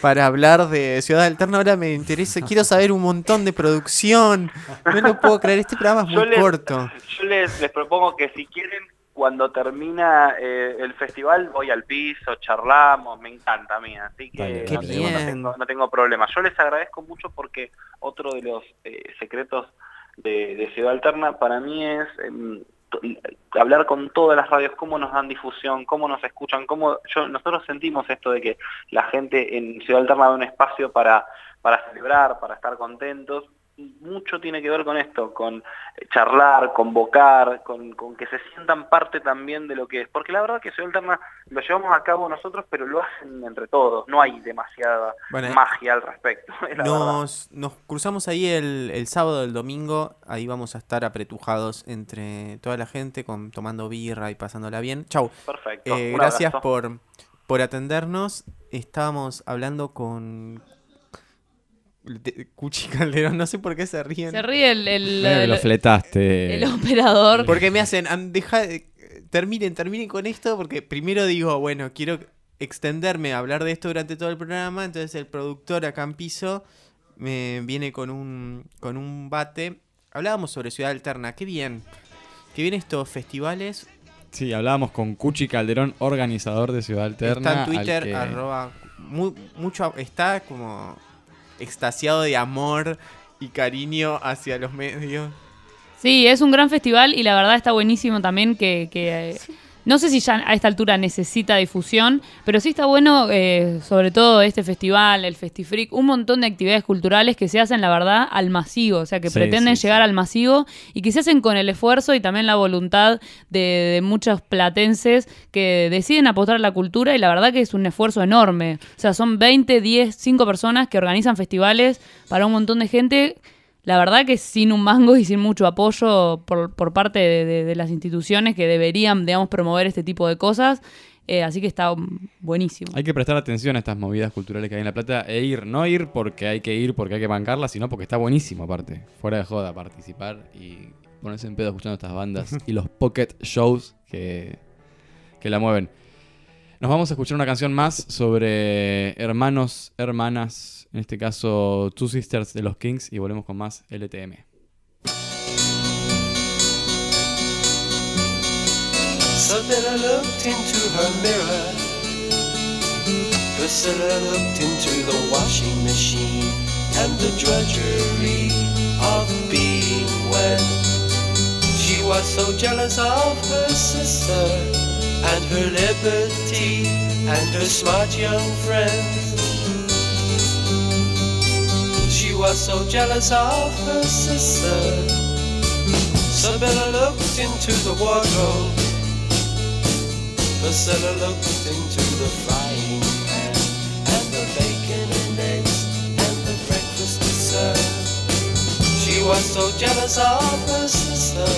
para hablar de Ciudad Alterna. Ahora me interesa, [laughs] quiero saber un montón de producción. No lo puedo creer, este programa es Yo muy les- corto. Yo les, les propongo que si quieren, cuando termina eh, el festival, voy al piso, charlamos, me encanta a mí, así que no, tengo, no bien. tengo- no tengo problema. Yo les agradezco mucho porque otro de los eh, secretos de, de Ciudad Alterna para mí es em, hablar con todas las radios, cómo nos dan difusión, cómo nos escuchan, cómo yo, nosotros sentimos esto de que la gente en Ciudad Alterna ve un espacio para, para celebrar, para estar contentos, mucho tiene que ver con esto, con eh, charlar, convocar, con, con que se sientan parte también de lo que es. Porque la verdad que Ciudad Alterna lo llevamos a cabo nosotros, pero lo hacen entre todos, no hay demasiada Bueno, eh, magia al respecto. [laughs] Nos, nos cruzamos ahí el, el sábado, el domingo. Ahí vamos a estar apretujados entre toda la gente, con, tomando birra y pasándola bien. Chau. Perfecto, Eh, gracias por, por atendernos. Estábamos hablando con. Cuchi Calderón, no sé por qué se ríen. Se ríe el, el- lo fletaste. el operador. Porque me hacen, "An- deja, terminen, terminen con esto, porque primero digo, bueno, quiero extenderme a hablar de esto durante todo el programa, entonces el productor acá en piso me viene con un, con un bate. Hablábamos sobre Ciudad Alterna, qué bien, qué bien estos festivales. Sí, hablábamos con Cuchi Calderón, organizador de Ciudad Alterna. Está en Twitter, que- arroba, mu- mucho, está como extasiado de amor y cariño hacia los medios. Sí, es un gran festival y la verdad está buenísimo también que... que, eh, no sé si ya a esta altura necesita difusión, pero sí está bueno, eh, sobre todo este festival, el Festifreak, un montón de actividades culturales que se hacen, la verdad, al masivo, o sea, que Sí, pretenden sí, llegar al masivo y que se hacen con el esfuerzo y también la voluntad de, de muchos platenses que deciden apostar a la cultura y la verdad que es un esfuerzo enorme. O sea, son 20, 10, 5 personas que organizan festivales para un montón de gente la verdad que sin un mango y sin mucho apoyo por, por parte de, de- de las instituciones que deberían, digamos, promover este tipo de cosas. Eh, así que está buenísimo. Hay que prestar atención a estas movidas culturales que hay en La Plata e ir. No ir porque hay que ir, porque hay que bancarla, sino porque está buenísimo aparte. Fuera de joda, participar y ponerse en pedo escuchando estas bandas [laughs] y los pocket shows que, que la mueven. Nos vamos a escuchar una canción más sobre hermanos, hermanas, en este caso Two Sisters de los Kings, y volvemos con más LTM. Isabella looked into her mirror. Priscilla looked into the washing machine and the drudgery of being wed. She was so jealous of her sister and her liberty and her smart young friends. She was so jealous of her sister. Isabella looked into the wardrobe. Priscilla looked into the frying pan and the bacon and eggs and the breakfast dessert. She was so jealous of her sister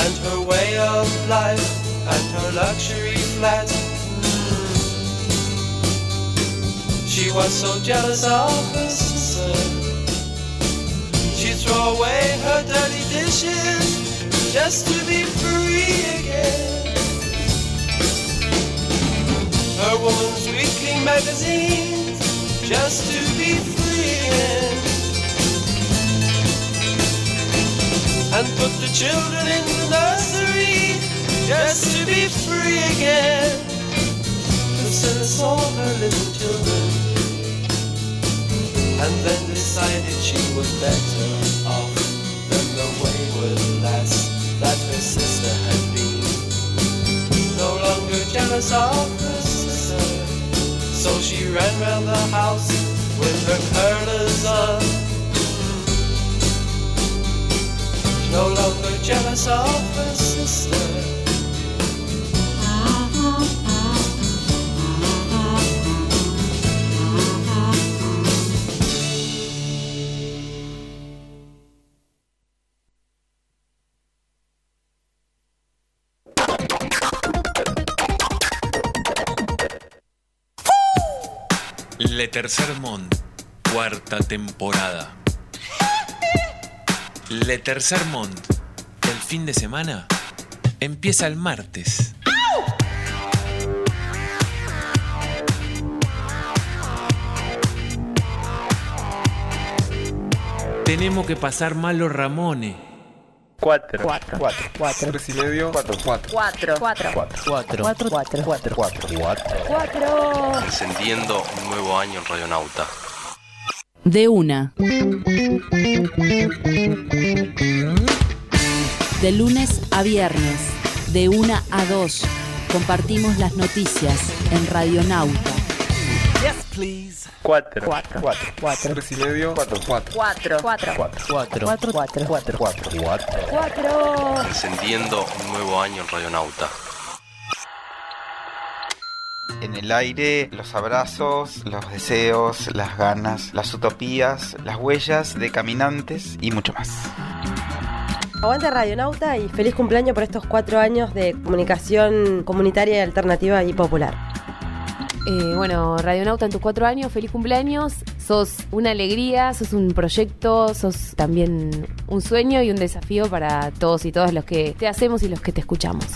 and her way of life and her luxury flat. She was so jealous of her sister. She'd throw away her dirty dishes just to be free again. Her woman's weekly magazines just to be free again. And put the children in the nursery just to be free again. Priscilla saw her little children and then decided she was better off than the wayward lass that her sister had been. No longer jealous of her sister, so she ran round the house with her curlers on. No longer jealous of her sister. Le Tercer Mond, cuarta temporada. Le Tercer Mond, el fin de semana, empieza el martes. Tenemos que pasar mal los Ramones. Cuatro. Cuatro. Cuatro. Cuatro. Tres y medio. Cuatro. Cuatro. Cuatro. Cuatro. Cuatro. Cuatro. Cuatro. Cuatro. Cuatro. Cuatro. Encendiendo un nuevo año en Radionauta. De una. De lunes a viernes, de una a dos, compartimos las noticias en Radionauta. Please. Cuatro. Cuatro. Cuatro. Cuatro. Tres y medio. Cuatro. Cuatro. Cuatro. Cuatro. Cuatro. Cuatro. Cuatro. Cuatro. Cuatro. Cuatro. Cuatro. Encendiendo un nuevo año en Radionauta. En el aire, los abrazos, los deseos, las ganas, las utopías, las huellas de caminantes y mucho más. Aguante Radionauta y feliz cumpleaños por estos cuatro años de comunicación comunitaria y alternativa y popular. Eh, bueno, Radionauta en tus cuatro años, feliz cumpleaños. Sos una alegría, sos un proyecto, sos también un sueño y un desafío para todos y todas los que te hacemos y los que te escuchamos.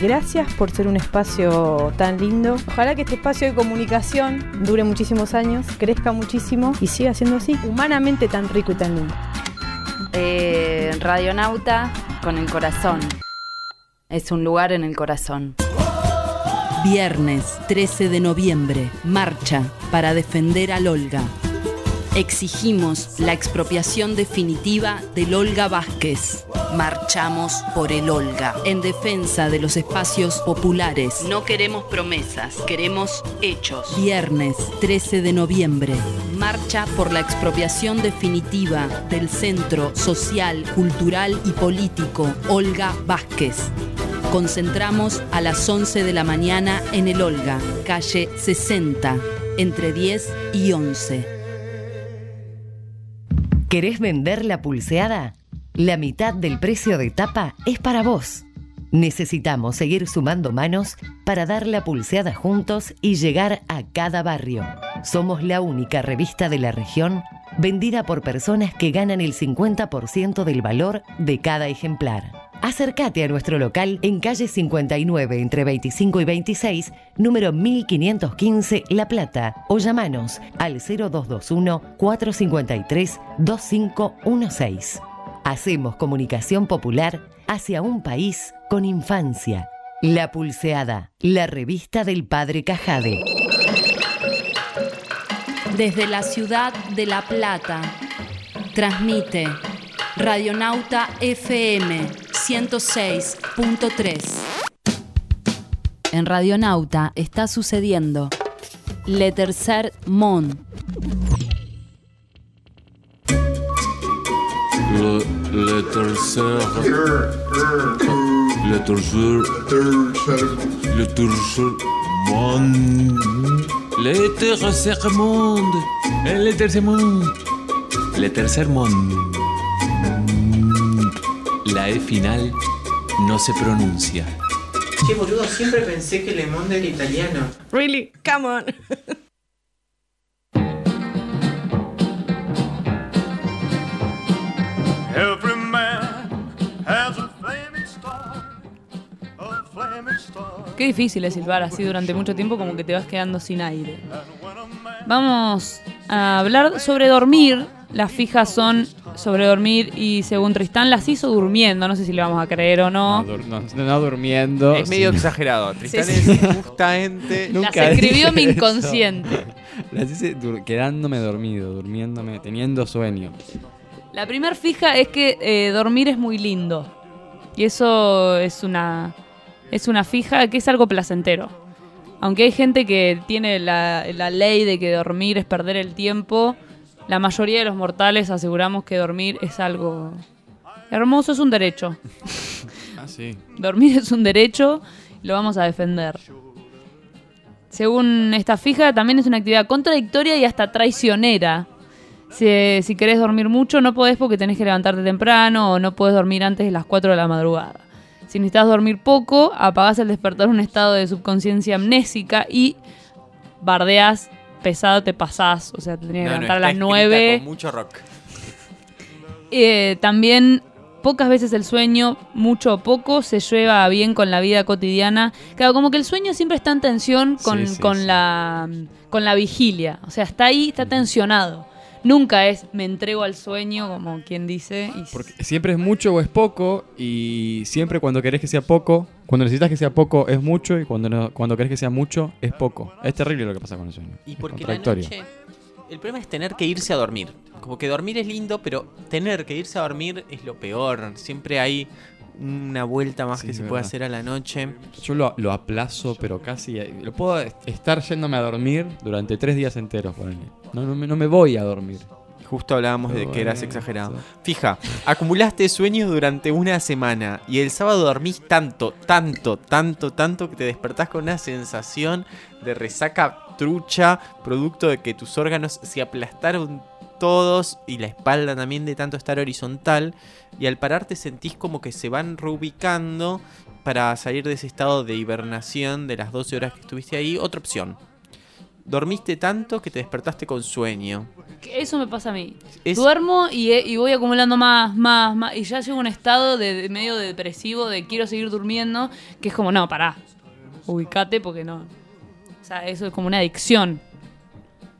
Gracias por ser un espacio tan lindo. Ojalá que este espacio de comunicación dure muchísimos años, crezca muchísimo y siga siendo así, humanamente tan rico y tan lindo. Eh, Radionauta con el corazón. Es un lugar en el corazón. Viernes 13 de noviembre, marcha para defender al Olga. Exigimos la expropiación definitiva del Olga Vázquez. Marchamos por el Olga, en defensa de los espacios populares. No queremos promesas, queremos hechos. Viernes 13 de noviembre, marcha por la expropiación definitiva del Centro Social, Cultural y Político Olga Vázquez. Concentramos a las 11 de la mañana en el Olga, calle 60, entre 10 y 11. ¿Querés vender la pulseada? La mitad del precio de tapa es para vos. Necesitamos seguir sumando manos para dar la pulseada juntos y llegar a cada barrio. Somos la única revista de la región vendida por personas que ganan el 50% del valor de cada ejemplar. Acércate a nuestro local en calle 59 entre 25 y 26, número 1515 La Plata o llamanos al 0221 453 2516. Hacemos comunicación popular hacia un país con infancia. La Pulseada, la revista del Padre Cajade. Desde la ciudad de La Plata, transmite Radionauta FM 106.3. En Radionauta está sucediendo Le Tercer Mon. Le, le tercer. Le tercer. Le tercer monde. Le tercer monde. Le tercer monde. Le tercer monde. E final no se pronuncia. Che, boludo, siempre pensé que Le Monde era italiano. Really? Come on. Every man has a flaming star, a flaming star. Qué difícil es silbar así durante mucho tiempo, como que te vas quedando sin aire. Vamos a hablar sobre dormir. Las fijas son sobre dormir y según Tristán las hizo durmiendo. No sé si le vamos a creer o no. No, dur- no, no durmiendo. Es medio exagerado. Tristán Sí, sí. es justamente. [laughs] Las escribió mi eso. inconsciente. [laughs] Las hice dur- quedándome dormido, durmiéndome, teniendo sueño. La primer fija es que eh, dormir es muy lindo. Y eso es una, es una fija que es algo placentero. Aunque hay gente que tiene la, la ley de que dormir es perder el tiempo, la mayoría de los mortales aseguramos que dormir es algo hermoso, es un derecho. Ah, sí. [laughs] Dormir es un derecho y lo vamos a defender. Según esta fija, también es una actividad contradictoria y hasta traicionera. Si, si querés dormir mucho, no podés porque tenés que levantarte temprano o no podés dormir antes de las 4 de la madrugada. Si necesitas dormir poco, apagás el despertar en un estado de subconsciencia amnésica y bardeás pesado, te pasás. O sea, te tenías que No, no, levantar a las escrita 9. Con mucho rock. Eh, también pocas veces el sueño, mucho o poco, se lleva bien con la vida cotidiana. Claro, como que el sueño siempre está en tensión con, Sí, sí, con sí. La, con la vigilia. O sea, está ahí, está tensionado. Nunca es me entrego al sueño, como quien dice. Y Porque siempre es mucho o es poco y siempre cuando querés que sea poco, cuando necesitas que sea poco es mucho y cuando no- cuando querés que sea mucho es poco. Es terrible lo que pasa con el sueño. Y Es porque la noche. El problema es tener que irse a dormir. Como que dormir es lindo, pero tener que irse a dormir es lo peor. Siempre hay una vuelta más Sí, que se puede hacer a la noche. Yo lo, lo aplazo, pero casi. Lo puedo est- estar yéndome a dormir durante tres días enteros, ponele. No, no, me, no me voy a dormir. Justo hablábamos de que eras bueno, exagerado. Fija, acumulaste sueños durante una semana y el sábado dormís tanto, tanto, tanto, tanto que te despertás con una sensación de resaca trucha, producto de que tus órganos se aplastaron todos y la espalda también de tanto estar horizontal y al pararte sentís como que se van reubicando para salir de ese estado de hibernación de las 12 horas que estuviste ahí. Otra opción. Dormiste tanto que te despertaste con sueño. Eso me pasa a mí. Es- Duermo y, he- y voy acumulando más, más, más. Y ya llego a un estado de, de medio depresivo de quiero seguir durmiendo. Que es como, no, pará. Ubicate porque no. O sea, eso es como una adicción.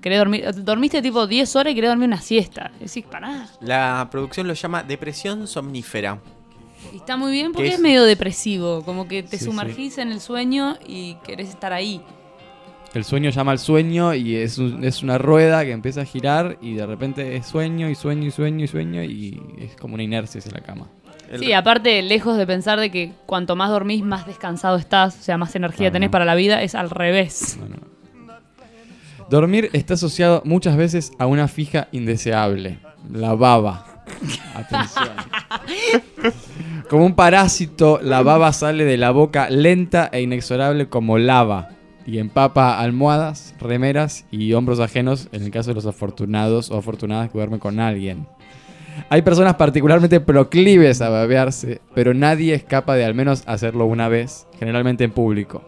Querés dormir. Dormiste tipo 10 horas y querés dormir una siesta. Decís, pará. La producción lo llama depresión somnífera. Y está muy bien porque ¿Qué es? es? medio depresivo. Como que te Sí, sumergís en el sueño y querés estar ahí. El sueño llama al sueño y es, un- es una rueda que empieza a girar y de repente es sueño y sueño y sueño y sueño y es como una inercia hacia la cama. Sí, aparte, lejos de pensar de que cuanto más dormís, más descansado estás, o sea, más energía Claro, tenés no. para la vida, es al revés. Dormir está asociado muchas veces a una fija indeseable, la baba. Atención. Como un parásito, la baba sale de la boca lenta e inexorable como lava y empapa almohadas, remeras y hombros ajenos en el caso de los afortunados o afortunadas que duermen con alguien. Hay personas particularmente proclives a babearse, pero nadie es capaz de al menos hacerlo una vez, generalmente en público.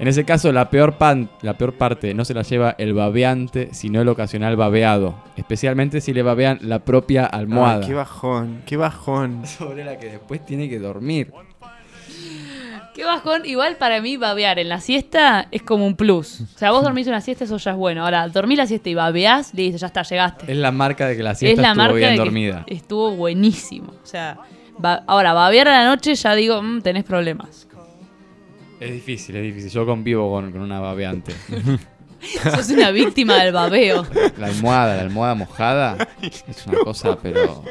En ese caso, la peor, pan, la peor parte no se la lleva el babeante, sino el ocasional babeado. Especialmente si le babean la propia almohada. Ay, qué bajón, qué bajón. [laughs] Sobre la que después tiene que dormir. Qué bajón. Igual para mí babear en la siesta es como un plus. O sea, vos dormís una siesta, eso ya es bueno. Ahora, dormís la siesta y babeás, listo, ya está, llegaste. Es la marca de que la siesta es la estuvo marca bien de que dormida. estuvo buenísimo. O sea, ba- ahora, babear a la noche ya digo, mm, tenés problemas. Es difícil, es difícil. Yo convivo con, con una babeante. [laughs] Sos una víctima del babeo. La almohada, la almohada mojada es una cosa, pero.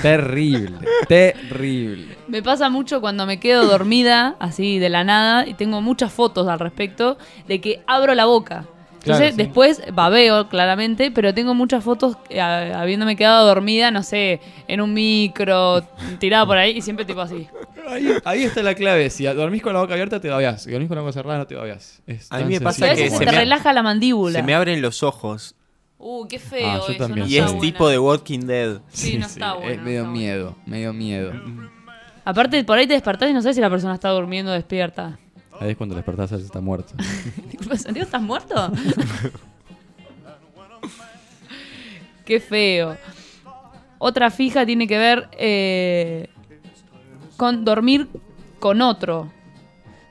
terrible, terrible. Me pasa mucho cuando me quedo dormida, así de la nada, y tengo muchas fotos al respecto, de que abro la boca. Entonces, Claro, sí. después babeo, claramente, pero tengo muchas fotos eh, habiéndome quedado dormida, no sé, en un micro, tirada por ahí, y siempre tipo así. Ahí, ahí está la clave. Si dormís con la boca abierta, te babeás. Si dormís con la boca cerrada, no te babeás. Es A mí tan me pasa A sencillo veces como se te eso. relaja la mandíbula. Se me abren los ojos. Uh, qué feo Ah, yo eso, también. no Y está es bueno. tipo de Walking Dead. Sí, no está bueno, Es medio miedo, medio miedo. Aparte, por ahí te despertás y no sé si la persona está durmiendo o despierta. Ahí es cuando despertás, él está muerto. [laughs] Disculpa, ¿Santiago, estás muerto? [laughs] Qué feo. Otra fija tiene que ver eh, con dormir con otro.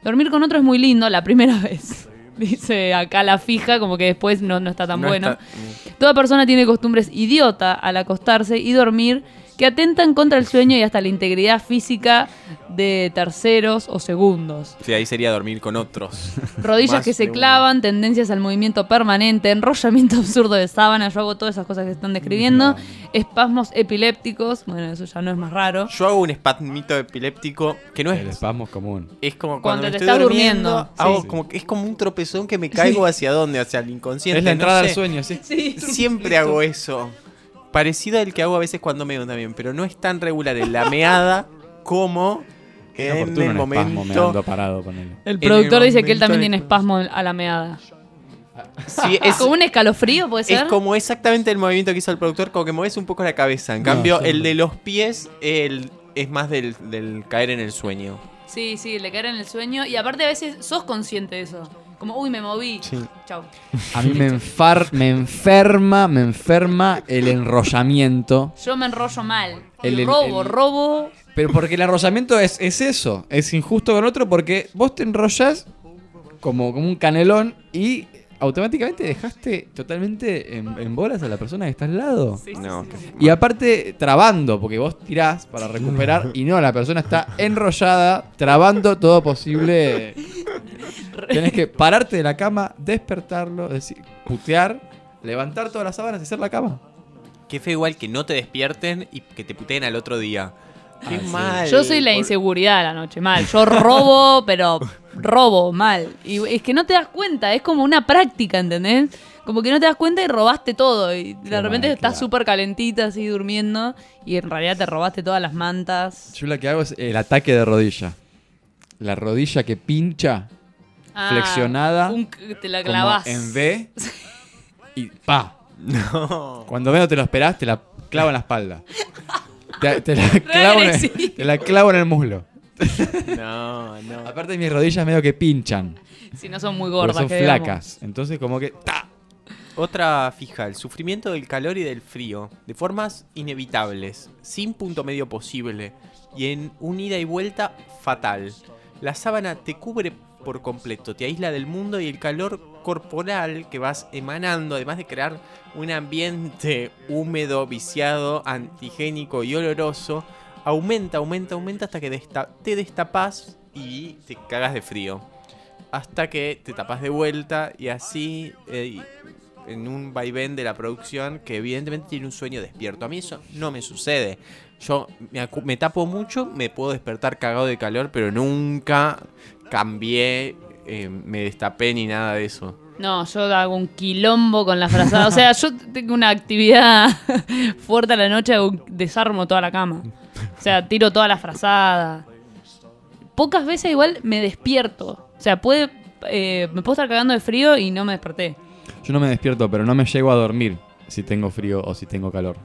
Dormir con otro es muy lindo la primera [laughs] vez. Dice acá la fija, como que después no, no está tan No bueno. está- Toda persona tiene costumbres idiota al acostarse y dormir que atentan contra el sueño y hasta la integridad física de terceros o segundos. Sí, ahí sería dormir con otros. Rodillas que se uno. clavan, tendencias al movimiento permanente, enrollamiento [laughs] absurdo de sábana, yo hago todas esas cosas que están describiendo, espasmos epilépticos, bueno, eso ya no es más raro. Yo hago un espasmito epiléptico que no El es. espasmo es común. Es como Cuando cuando, me te estoy estás durmiendo, durmiendo, hago sí. como que es como un tropezón que me caigo [laughs] hacia dónde, hacia el inconsciente. Es la no entrada al sé. sueño, sí. Siempre hago eso. Parecido al que hago a veces cuando meo también, pero no es tan regular en la meada como Es en el momento. meando parado, ponele. El En productor el dice que él también en tiene el- espasmo a la meada. Sí, [laughs] es, ¿Como un escalofrío puede es ser? como exactamente el movimiento que hizo el productor, como que mueves un poco la cabeza. En cambio, el de los pies el, es más del, del caer en el sueño. Sí, sí, le caer en el sueño y aparte a veces sos consciente de eso. Como, uy, me moví. Sí. Chau. A mí me, enfar, me enferma, me enferma el enrollamiento. Yo me enrollo mal. El- robo, el- robo. Pero porque el enrollamiento es, es eso, es injusto con otro porque vos te enrollas como, como un canelón y automáticamente dejaste totalmente en, en bolas a la persona que está al lado. No, Y aparte trabando, porque vos tirás para recuperar y no, la persona está [laughs] enrollada, trabando todo posible. [laughs] Tenés que pararte de la cama, despertarlo, decir, putear, levantar todas las sábanas y hacer la cama. Qué feo igual que no te despierten y que te puteen al otro día. Qué Ah, sí. mal. Yo soy la inseguridad de la noche, mal. Yo robo, [laughs] pero robo mal. Y es que no te das cuenta, es como una práctica, ¿entendés? Como que no te das cuenta y robaste todo. Y de Qué repente mal, estás súper calentita así durmiendo. Y en realidad te robaste todas las mantas. Yo lo que hago es el ataque de rodilla. La rodilla que pincha, Ah, flexionada, un- te la como clavás. en V, [laughs] y pa. No. Cuando menos te lo esperás, te la clavo en la espalda. [laughs] Te, te la clavo en el, agresivo. te la clavo en el muslo. No, no. Aparte mis rodillas medio que pinchan. Si no son muy Porque gordas, son que digamos. flacas. Entonces como que... ¡ta! Otra fija, el sufrimiento del calor y del frío, de formas inevitables, sin punto medio posible, y en un ida y vuelta fatal. La sábana te cubre por completo, te aísla del mundo y el calor corporal que vas emanando, además de crear un ambiente húmedo, viciado, antigénico y oloroso, aumenta, aumenta, aumenta hasta que desta- te destapas y te cagas de frío. Hasta que te tapas de vuelta y así eh, en un vaivén de la producción que evidentemente tiene un sueño despierto. A mí eso no me sucede. Yo me, tapo mucho, me puedo despertar cagado de calor, pero nunca cambié, eh, me destapé ni nada de eso. No, yo hago un quilombo con la frazada. O sea, yo tengo una actividad [laughs] fuerte a la noche, hago un- desarmo toda la cama. O sea, tiro toda la frazada. Pocas veces igual me despierto. O sea, puede, eh, me puedo estar cagando de frío y no me desperté. Yo no me despierto, pero no me llego a dormir si tengo frío o si tengo calor.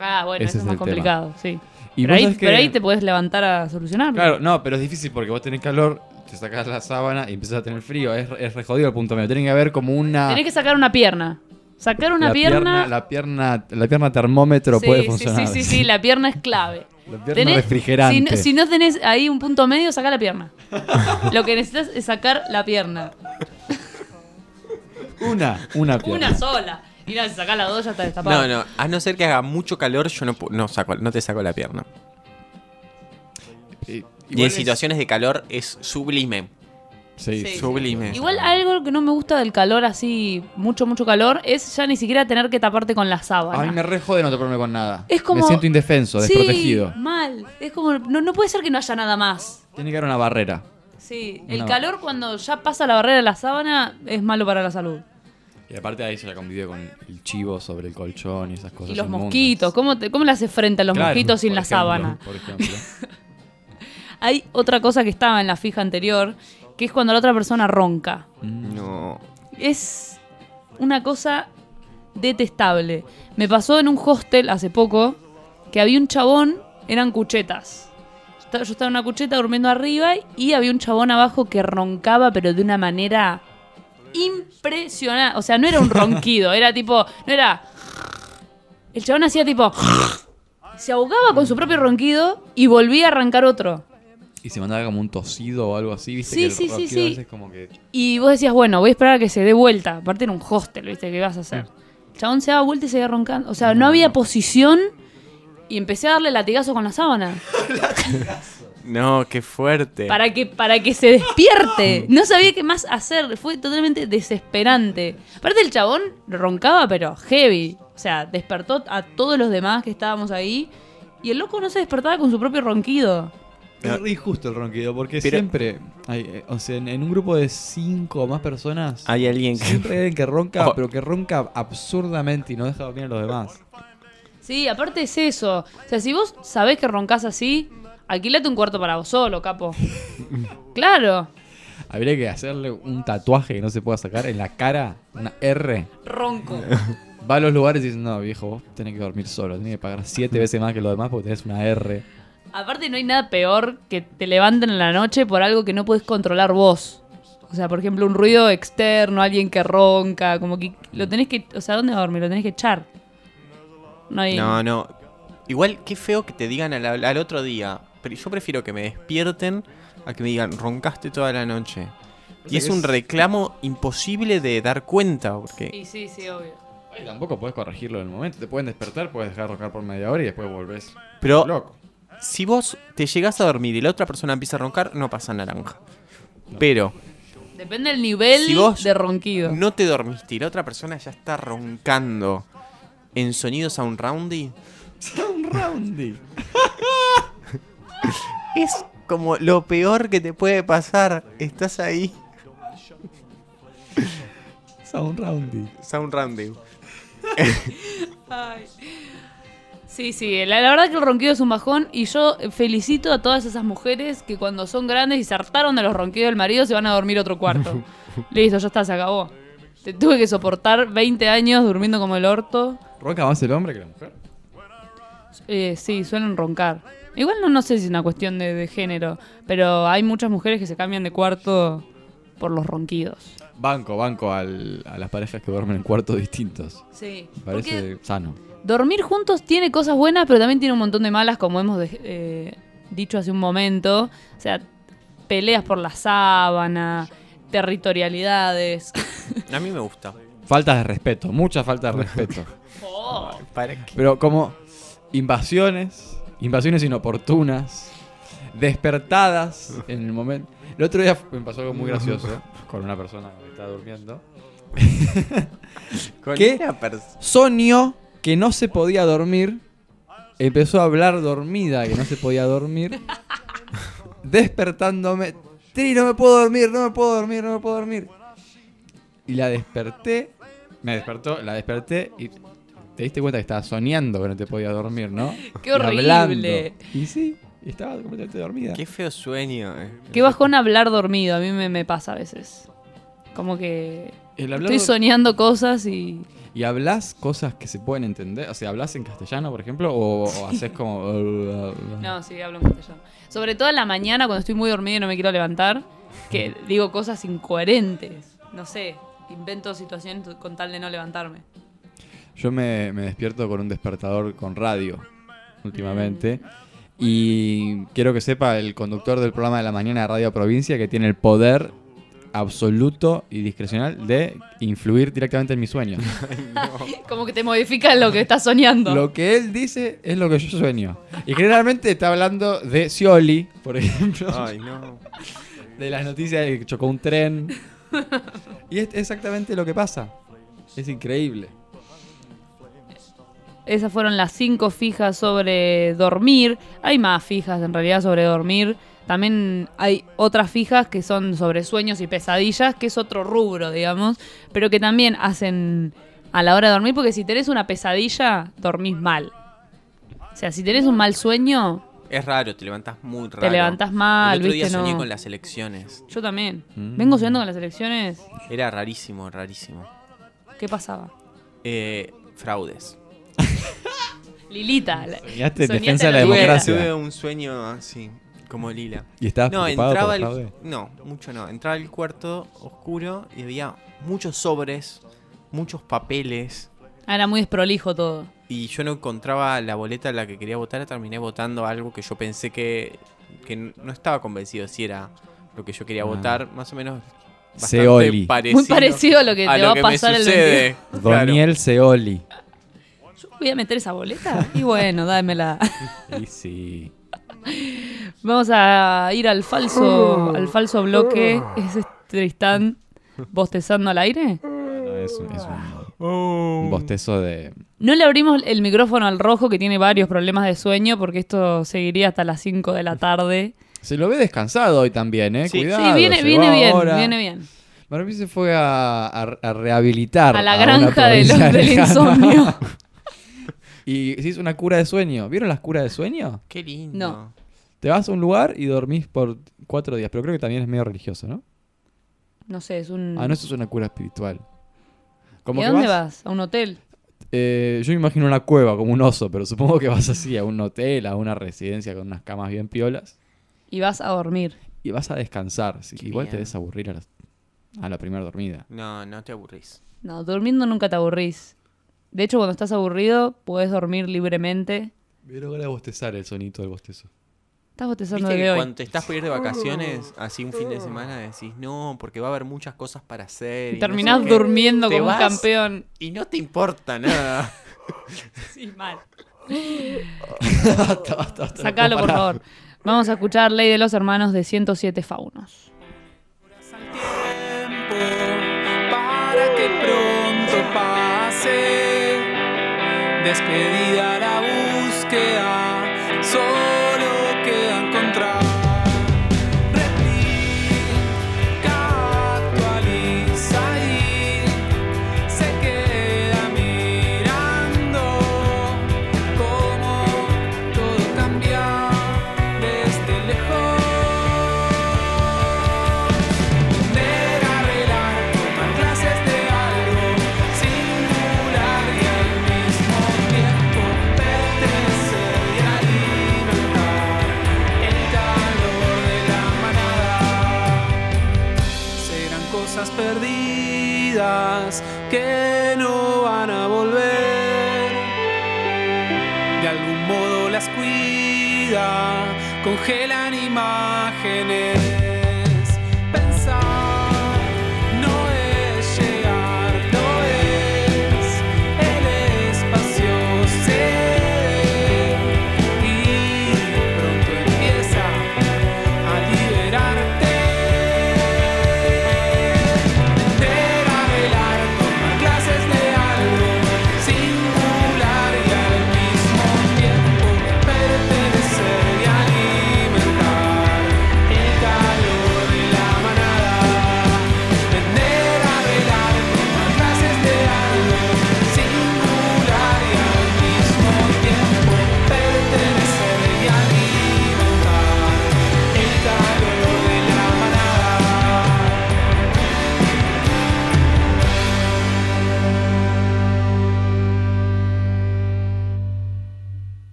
Ah, bueno, Ese eso es más tema. complicado, sí. Y Pero ahí, que- pero ahí te puedes levantar a solucionarlo. Claro, no, pero es difícil porque vos tenés calor, te sacas la sábana y empiezas a tener frío. Es, es re jodido el punto medio. Tiene que haber como una. Tenés que sacar una pierna. Sacar una la pierna. La pierna, la pierna termómetro Sí, puede sí, funcionar. Sí, sí, sí, la pierna es clave. [laughs] La pierna refrigerante. Si no, si no tenés ahí un punto medio, saca la pierna. Lo que necesitas es sacar la pierna. [laughs] Una, una pierna. Una sola. Y nada, si sacás las dos ya está destapado. No, no, a no ser que haga mucho calor, yo no, no, saco, no te saco la pierna. Y en es- situaciones de calor es sublime. Sí, Sí. sublime. Igual algo que no me gusta del calor así, mucho, mucho calor, es ya ni siquiera tener que taparte con la sábana. A mí me re jode no taparme con nada. Es como- Me siento indefenso, Sí, desprotegido. mal. Es como, no, no puede ser que no haya nada más. Tiene que haber una barrera. Sí, el No. calor cuando ya pasa la barrera de la sábana es malo para la salud. Y aparte ahí se la convivió con el chivo sobre el colchón y esas cosas. Y los inmundas. mosquitos, ¿cómo, te- ¿cómo le hace frente a los Claro, mosquitos sin la ejemplo, sábana? Por ejemplo. [laughs] Hay otra cosa que estaba en la fija anterior, que es cuando la otra persona ronca. No. Es una cosa detestable. Me pasó en un hostel hace poco que había un chabón, eran cuchetas. Yo estaba en una cucheta durmiendo arriba y había un chabón abajo que roncaba, pero de una manera impresionante. O sea, no era un [laughs] ronquido, era tipo. No era. El chabón hacía tipo. Se ahogaba con su propio ronquido y volvía a arrancar otro. Y se mandaba como un tosido o algo así, viste Sí, que el sí, sí, ronquido sí. a veces como que Y vos decías, bueno, voy a esperar a que se dé vuelta. Aparte era un hostel, ¿viste? ¿Qué vas a hacer? El chabón se daba vuelta y seguía roncando. O sea, no había posición y empecé a darle latigazo con la sábana. [laughs] No, qué fuerte. Para que, para que se despierte. No sabía qué más hacer. Fue totalmente desesperante. Aparte el chabón roncaba, pero heavy. O sea, despertó a todos los demás que estábamos ahí. Y el loco no se despertaba con su propio ronquido. Es re injusto el ronquido, porque Pero- siempre, hay, eh, o sea, en, en un grupo de cinco o más personas, Hay alguien que- siempre hay alguien que ronca, Oh. pero que ronca absurdamente y no deja dormir a los demás. Sí, aparte es eso. O sea, si vos sabés que roncás así, alquilate un cuarto para vos solo, capo. [laughs] claro. Habría que hacerle un tatuaje que no se pueda sacar en la cara, una R. Ronco. Va a los lugares y dice, no, viejo, vos tenés que dormir solo, tenés que pagar siete veces más que los demás porque tenés una R. Aparte no hay nada peor que te levanten en la noche por algo que no puedes controlar vos. O sea, por ejemplo, un ruido externo, alguien que ronca, como que lo tenés que... O sea, ¿dónde dormir? Lo tenés que echar. No hay... No, no. Igual, qué feo que te digan al, al otro día. Pero yo prefiero que me despierten a que me digan, roncaste toda la noche. Y es un reclamo imposible de dar cuenta, porque... Sí, sí, sí, obvio. Y tampoco podés corregirlo en el momento, te pueden despertar, puedes dejar roncar por media hora y después volvés. Pero loco. Si vos te llegás a dormir y la otra persona empieza a roncar, no pasa naranja. Pero Depende del nivel si vos de ronquido. no te dormiste y la otra persona ya está roncando en sonido sound roundy, Sound roundy. [laughs] es como lo peor que te puede pasar. Estás ahí. Sound roundy. Sound roundy. [laughs] Ay. Sí, sí, la, la verdad que el ronquido es un bajón y yo felicito a todas esas mujeres que cuando son grandes y se hartaron de los ronquidos del marido se van a dormir otro cuarto. [laughs] Listo, ya está, se acabó. Te tuve que soportar 20 años durmiendo como el orto. ¿Ronca más el hombre que la mujer? Eh, sí, suelen roncar. Igual no, no sé si es una cuestión de, de género, pero hay muchas mujeres que se cambian de cuarto por los ronquidos. Banco, banco al- a las parejas que duermen en cuartos distintos. Sí, Me parece sano. Dormir juntos tiene cosas buenas, pero también tiene un montón de malas, como hemos de- eh, dicho hace un momento. O sea, peleas por la sábana, territorialidades. A mí me gusta. Faltas de respeto, mucha falta de respeto. [laughs] ¿Para qué? Pero como invasiones, invasiones inoportunas, despertadas en el momento. El otro día me pasó algo muy gracioso [laughs] con una persona que estaba durmiendo. [laughs] Pers- soñó que no se podía dormir. Empezó a hablar dormida, que no se podía dormir. despertándome. Tri, no me puedo dormir, no me puedo dormir, no me puedo dormir. Y la desperté. Me despertó, la desperté y te diste cuenta que estaba soñando que no te podía dormir, ¿no? Qué Y horrible. hablando. Y sí, estaba completamente dormida. Qué feo sueño. eh. Qué bajón hablar dormido, a mí me, me pasa a veces. Como que El hablar estoy soñando cosas y... ¿Y hablas cosas que se pueden entender? O sea, ¿hablas en castellano, por ejemplo? ¿O, o [laughs] haces como.? No, sí, hablo en castellano. Sobre todo en la mañana cuando estoy muy dormida y no me quiero levantar. que digo cosas incoherentes. No sé, invento situaciones con tal de no levantarme. Yo me, me despierto con un despertador con radio últimamente. Y quiero que sepa el conductor del programa de la mañana de Radio Provincia que tiene el poder absoluto y discrecional de influir directamente en mis sueños. [laughs] [laughs] Como que te modifica lo que estás soñando. Lo que él dice es lo que yo sueño. Y generalmente está hablando de Scioli, por [laughs] ejemplo. Ay, no. De las noticias de que chocó un tren. Y es exactamente lo que pasa. Es increíble. Esas fueron las cinco fijas sobre dormir. Hay más fijas en realidad sobre dormir. También hay otras fijas que son sobre sueños y pesadillas, que es otro rubro, digamos, pero que también hacen a la hora de dormir, porque si tenés una pesadilla, dormís mal. O sea, si tenés un mal sueño, Es raro, te levantás muy raro. levantás mal, El otro día ¿viste? soñé No. con las elecciones. yo también. Mm. Vengo soñando con las elecciones. Era rarísimo, rarísimo. ¿Qué pasaba? Eh, fraudes. [laughs] Lilita. la- Soñaste en soñaste defensa de la democracia. Tuve un sueño así, como Lila. ¿Y estabas no, entraba por el? No, mucho no. Entraba al cuarto oscuro y había muchos sobres, muchos papeles. Ah, Era muy desprolijo todo. Y yo no encontraba la boleta en la que quería votar, terminé votando algo que yo pensé que, que no estaba convencido si era lo que yo quería Ah. votar, más o menos Seoli. parecido Muy parecido a lo que te va a pasar el sucede. Claro. Doniel Seoli. ¿Voy a meter esa boleta? Y bueno, dámela. [laughs] Y sí. [laughs] Vamos a ir al falso, al falso bloque. ¿Es Tristán bostezando al aire? No, es un, es un- un bostezo de. No le abrimos el micrófono al rojo que tiene varios problemas de sueño porque esto seguiría hasta las 5 de la tarde. Se lo ve descansado hoy también, ¿eh? Sí, Cuidado. sí, viene, bien, viene bien. Para mí se fue a, a- a rehabilitar. A la una granja de los- provincia del insomnio. [laughs] y hizo una cura de sueño. ¿Vieron las curas de sueño? Qué lindo. No. Te vas a un lugar y dormís por cuatro días. Pero creo que también es medio religioso, ¿no? No sé, es un... Ah, no, eso es una cura espiritual. ¿Y Como a que dónde vas- vas? ¿A un hotel? Eh, yo me imagino una cueva como un oso, pero supongo que vas así a un hotel, a una residencia con unas camas bien piolas Y vas a dormir. y vas a descansar. Sí, igual te des aburrir a la, a la primera dormida. No, no te aburrís. No, durmiendo nunca te aburrís. De hecho, cuando estás aburrido, puedes dormir libremente. Me logra bostezar el sonito del bostezo. Estás bostezando Viste de que hoy. cuando te estás por ir de vacaciones, así un fin de semana, decís no, porque va a haber muchas cosas para hacer. Y no terminás sé qué". durmiendo como un campeón. Y no te importa nada. [laughs] Sí, mal. [laughs] Basta, basta, basta, Sacalo, no por favor. Vamos a escuchar Ley de los Hermanos de 107 Faunos. Despedida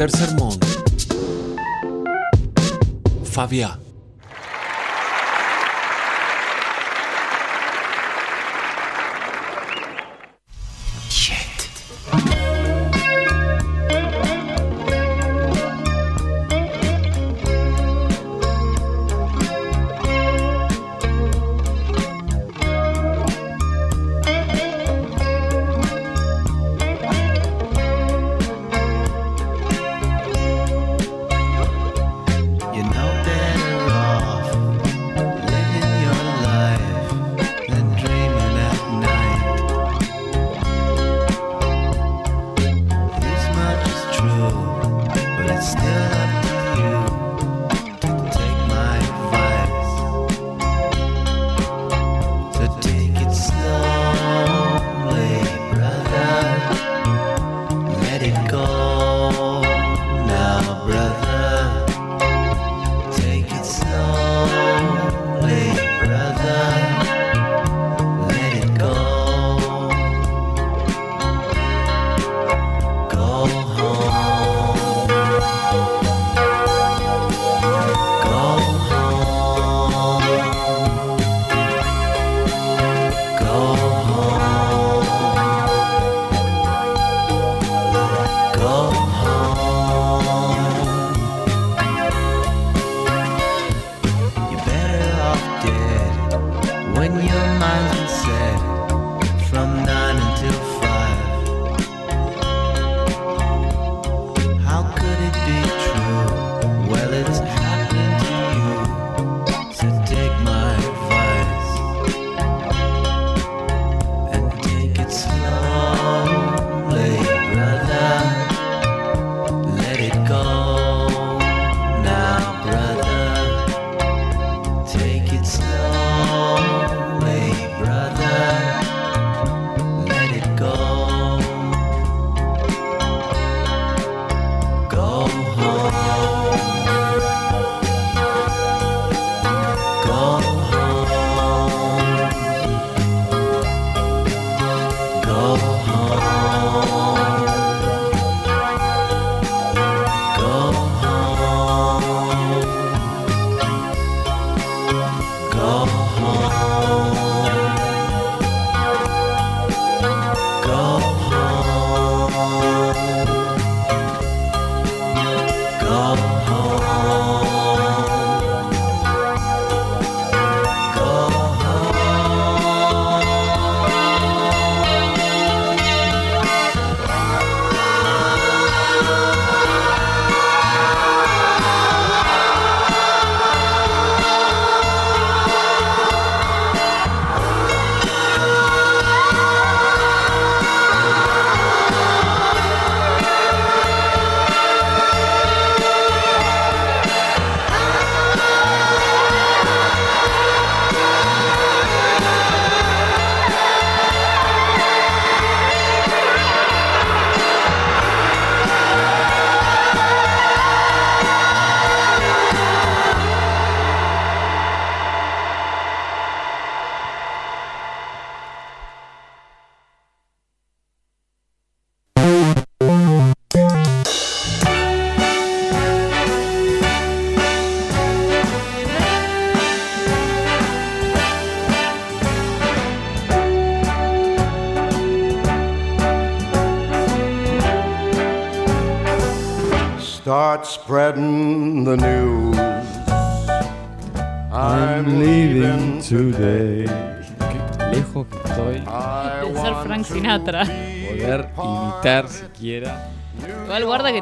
tercer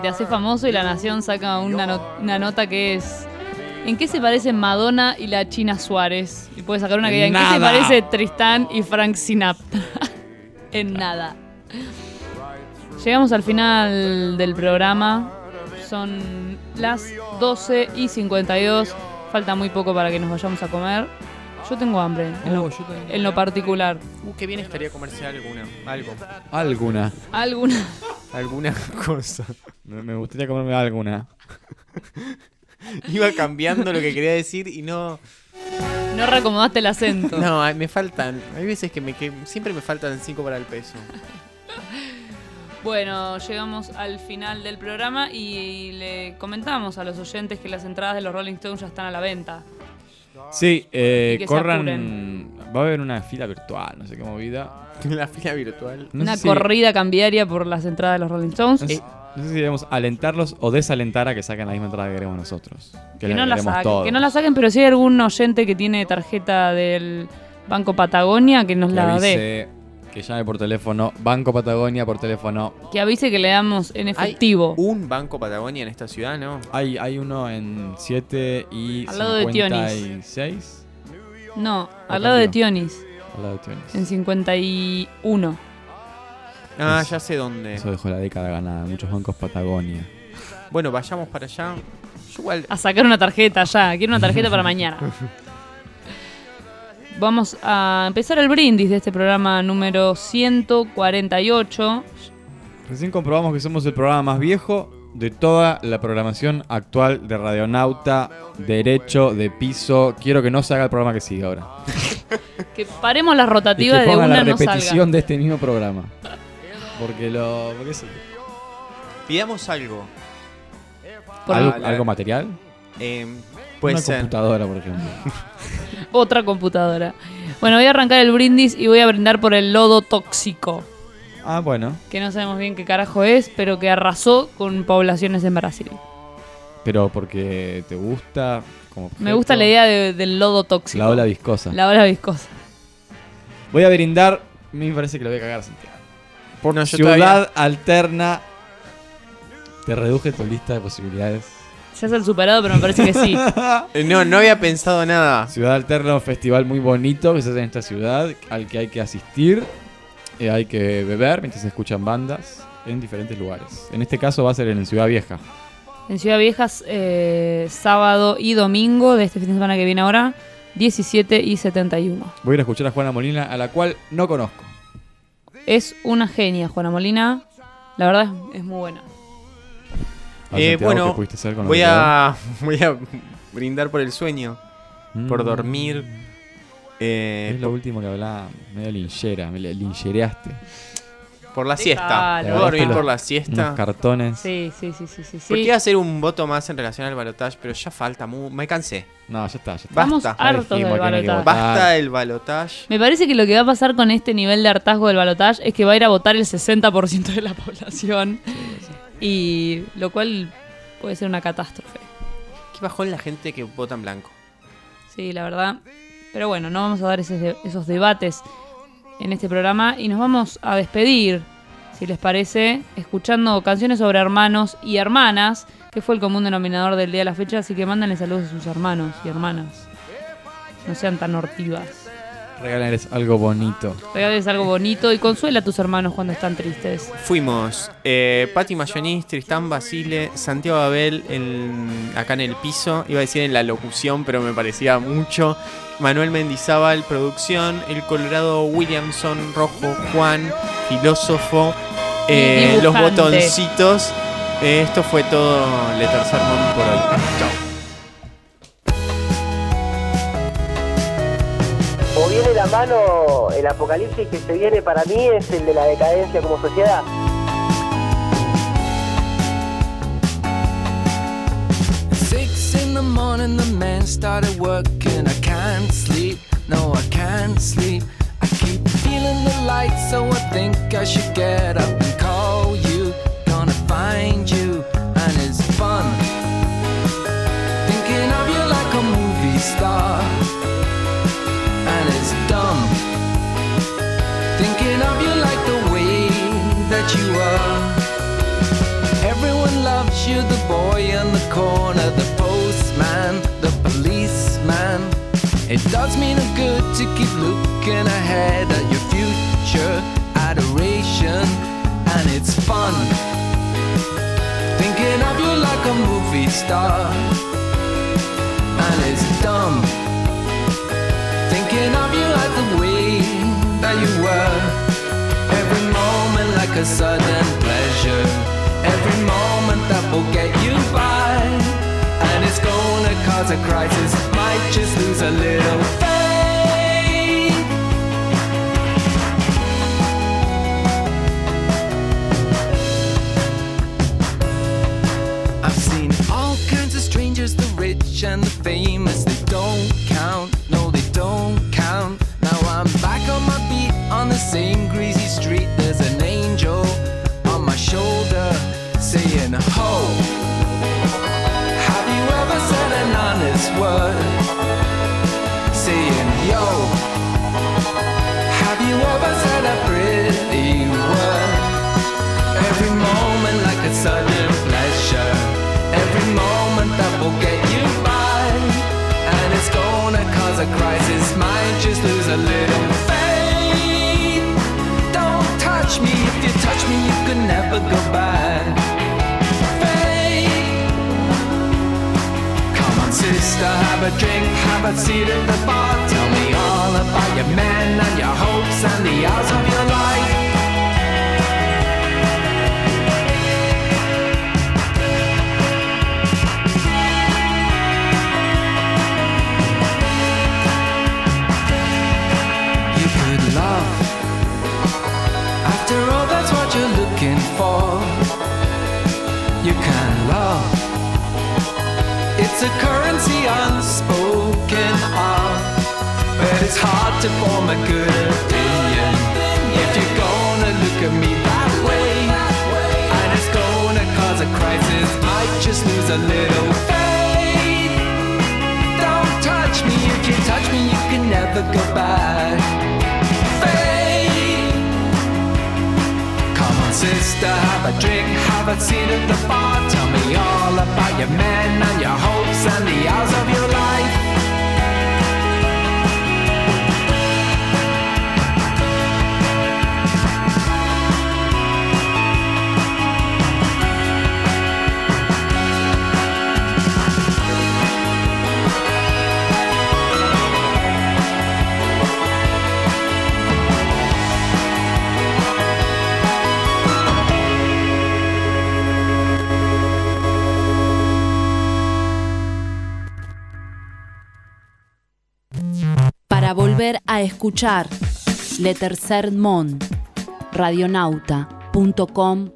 te hace famoso y La Nación saca una, una nota que es ¿En qué se parecen Madonna y la China Suárez? Y puedes sacar una que diga ¿En qué se Nada. parece Tristán y Frank Sinatra? [laughs] en nada. Llegamos al final del programa. Son las 12 y 52. Falta muy poco para que nos vayamos a comer. Yo tengo hambre, en, lo, yo también. en lo particular. Uh, qué bien estaría comerse alguna, algo. Alguna. Alguna. alguna [laughs] cosa. Me, me gustaría comerme alguna. [laughs] Iba cambiando lo que quería decir y no. No reacomodaste el acento. No, ay, me faltan. Hay veces que, me, que siempre me faltan 5 para el peso. [laughs] Bueno, llegamos al final del programa y le comentamos a los oyentes que las entradas de los Rolling Stones ya están a la venta. Sí, eh, Y que se corran. Va a haber una fila virtual, no sé qué movida. [laughs] La fila virtual. No Una sé si- corrida cambiaria por las entradas de los Rolling Stones. No sé, no sé si debemos alentarlos o desalentar a que saquen la misma entrada que queremos nosotros. Que, que, no la queremos saquen, todos. que no la saquen, pero si hay algún oyente que tiene tarjeta del Banco Patagonia, que nos Que la dé. avise, que llame por teléfono, Banco Patagonia por teléfono. Que avise que le damos en efectivo. Un banco Patagonia en esta ciudad, ¿no? Hay, hay uno en 7 y Al lado de Tionis. 56. No, al lado de. Tionis. Al lado de Tionis. En 51. Ah, Es- ya sé dónde. Eso dejó la década ganada. Muchos bancos Patagonia. Bueno, vayamos para allá. Yo igual. A sacar una tarjeta ya. Quiero una tarjeta para mañana. [laughs] Vamos a empezar el brindis de este programa número 148. Recién comprobamos que somos el programa más viejo de toda la programación actual de Radionauta, Derecho, de Piso. Quiero que no se haga el programa que sigue ahora. [laughs] Que paremos las Y rotativas que de una la no repetición salga. de este mismo programa. Porque lo. Porque sí. Pidamos algo. ¿Algo, la- algo material? Eh, puede Una ser. computadora, por ejemplo. [laughs] Otra computadora. Bueno, voy a arrancar el brindis y voy a brindar por el lodo tóxico. Ah, bueno. Que no sabemos bien qué carajo es, pero que arrasó con poblaciones en Brasil. Pero porque te gusta. Como Me gusta la idea de- del lodo tóxico. La ola viscosa. La ola viscosa. Voy a brindar. A mí me parece que lo voy a cagar, Santiago. Por yo Ciudad todavía- Alterna. Te reduje tu lista de posibilidades. Ya es el superado, pero me parece que sí. [laughs] Eh, No, no había pensado nada. Ciudad Alterna, un festival muy bonito que se hace en esta ciudad, al que hay que asistir, eh, hay que beber mientras se escuchan bandas en diferentes lugares. En este caso va a ser en Ciudad Vieja. En Ciudad Viejas, eh, sábado y domingo de este fin de semana que viene ahora, 17 y 71. Voy a ir a escuchar a Juana Molina, a la cual no conozco. Es una genia, Juana Molina. La verdad es, es muy buena. A ver, Eh, Santiago, ¿qué bueno, voy a, [laughs] voy a brindar por el sueño. Por Mm. dormir. Eh, es lo último que hablaba, medio linchera, me linchereaste. Por la siesta. Le ¿Puedo dormir por la los- siesta? Unos cartones. Sí, sí, sí, sí, sí. sí. Porque iba a hacer un voto más en relación al balotaje, pero ya falta. mu- Me cansé. No, ya está, ya está. Estamos Basta. hartos del balotaje. Basta el balotaje. Me parece que lo que va a pasar con este nivel de hartazgo del balotaje es que va a ir a votar el 60% de la [laughs] población. Y lo cual puede ser una catástrofe. Qué bajón la gente que vota en blanco. Sí, la verdad. Pero bueno, no vamos a dar ese- esos debates en este programa y nos vamos a despedir, si les parece, escuchando canciones sobre hermanos y hermanas, que fue el común denominador del día de la fecha, así que mándenle saludos a sus hermanos y hermanas. No sean tan hortivas. Regalarles algo bonito. Regales algo bonito y consuela a tus hermanos cuando están tristes. Fuimos eh, Patti Mayonis, Tristán Basile, Santiago Abel en- acá en el piso. Iba a decir en la locución, pero me parecía mucho. Manuel Mendizábal, producción. El Colorado Williamson, Rojo Juan, filósofo. eh, los botoncitos. Eh, esto fue todo Letter Sermon por hoy. Chao. La mano, el apocalipsis que se viene para mí es el de la decadencia como sociedad. Six in the morning, the man started working. I can't sleep, no, I can't sleep. I keep feeling the light, so I think I should get up and call you, the boy in the corner, the postman, the policeman. It does me no good to keep looking ahead at your future adoration, and it's fun. Thinking of you like a movie star, and it's dumb. Thinking of you as the way that you were, every moment like a sudden pleasure. Every moment that will get you by, and it's gonna cause a crisis. Might just lose a little faith. I've seen all kinds of strangers, the rich and the famous. They don't Every moment like a sudden pleasure. Every moment that will get you by. And it's gonna cause a crisis. Might just lose a little faith. Don't touch me. If you touch me, you can never go back. Sister, have a drink, have a seat at the bar. Tell me all about your men and your hopes and the hours of your life. It's a currency unspoken of, but it's hard to form a good opinion if you're gonna look at me that way. And it's gonna cause a crisis. Might just lose a little faith. Don't touch me. If you touch me, you can never go back. Sister, have a drink, have a seat at the bar. Tell me all about your men and your hopes and the hours of your life. Escuchar. Le Tercer Monde, radionauta.com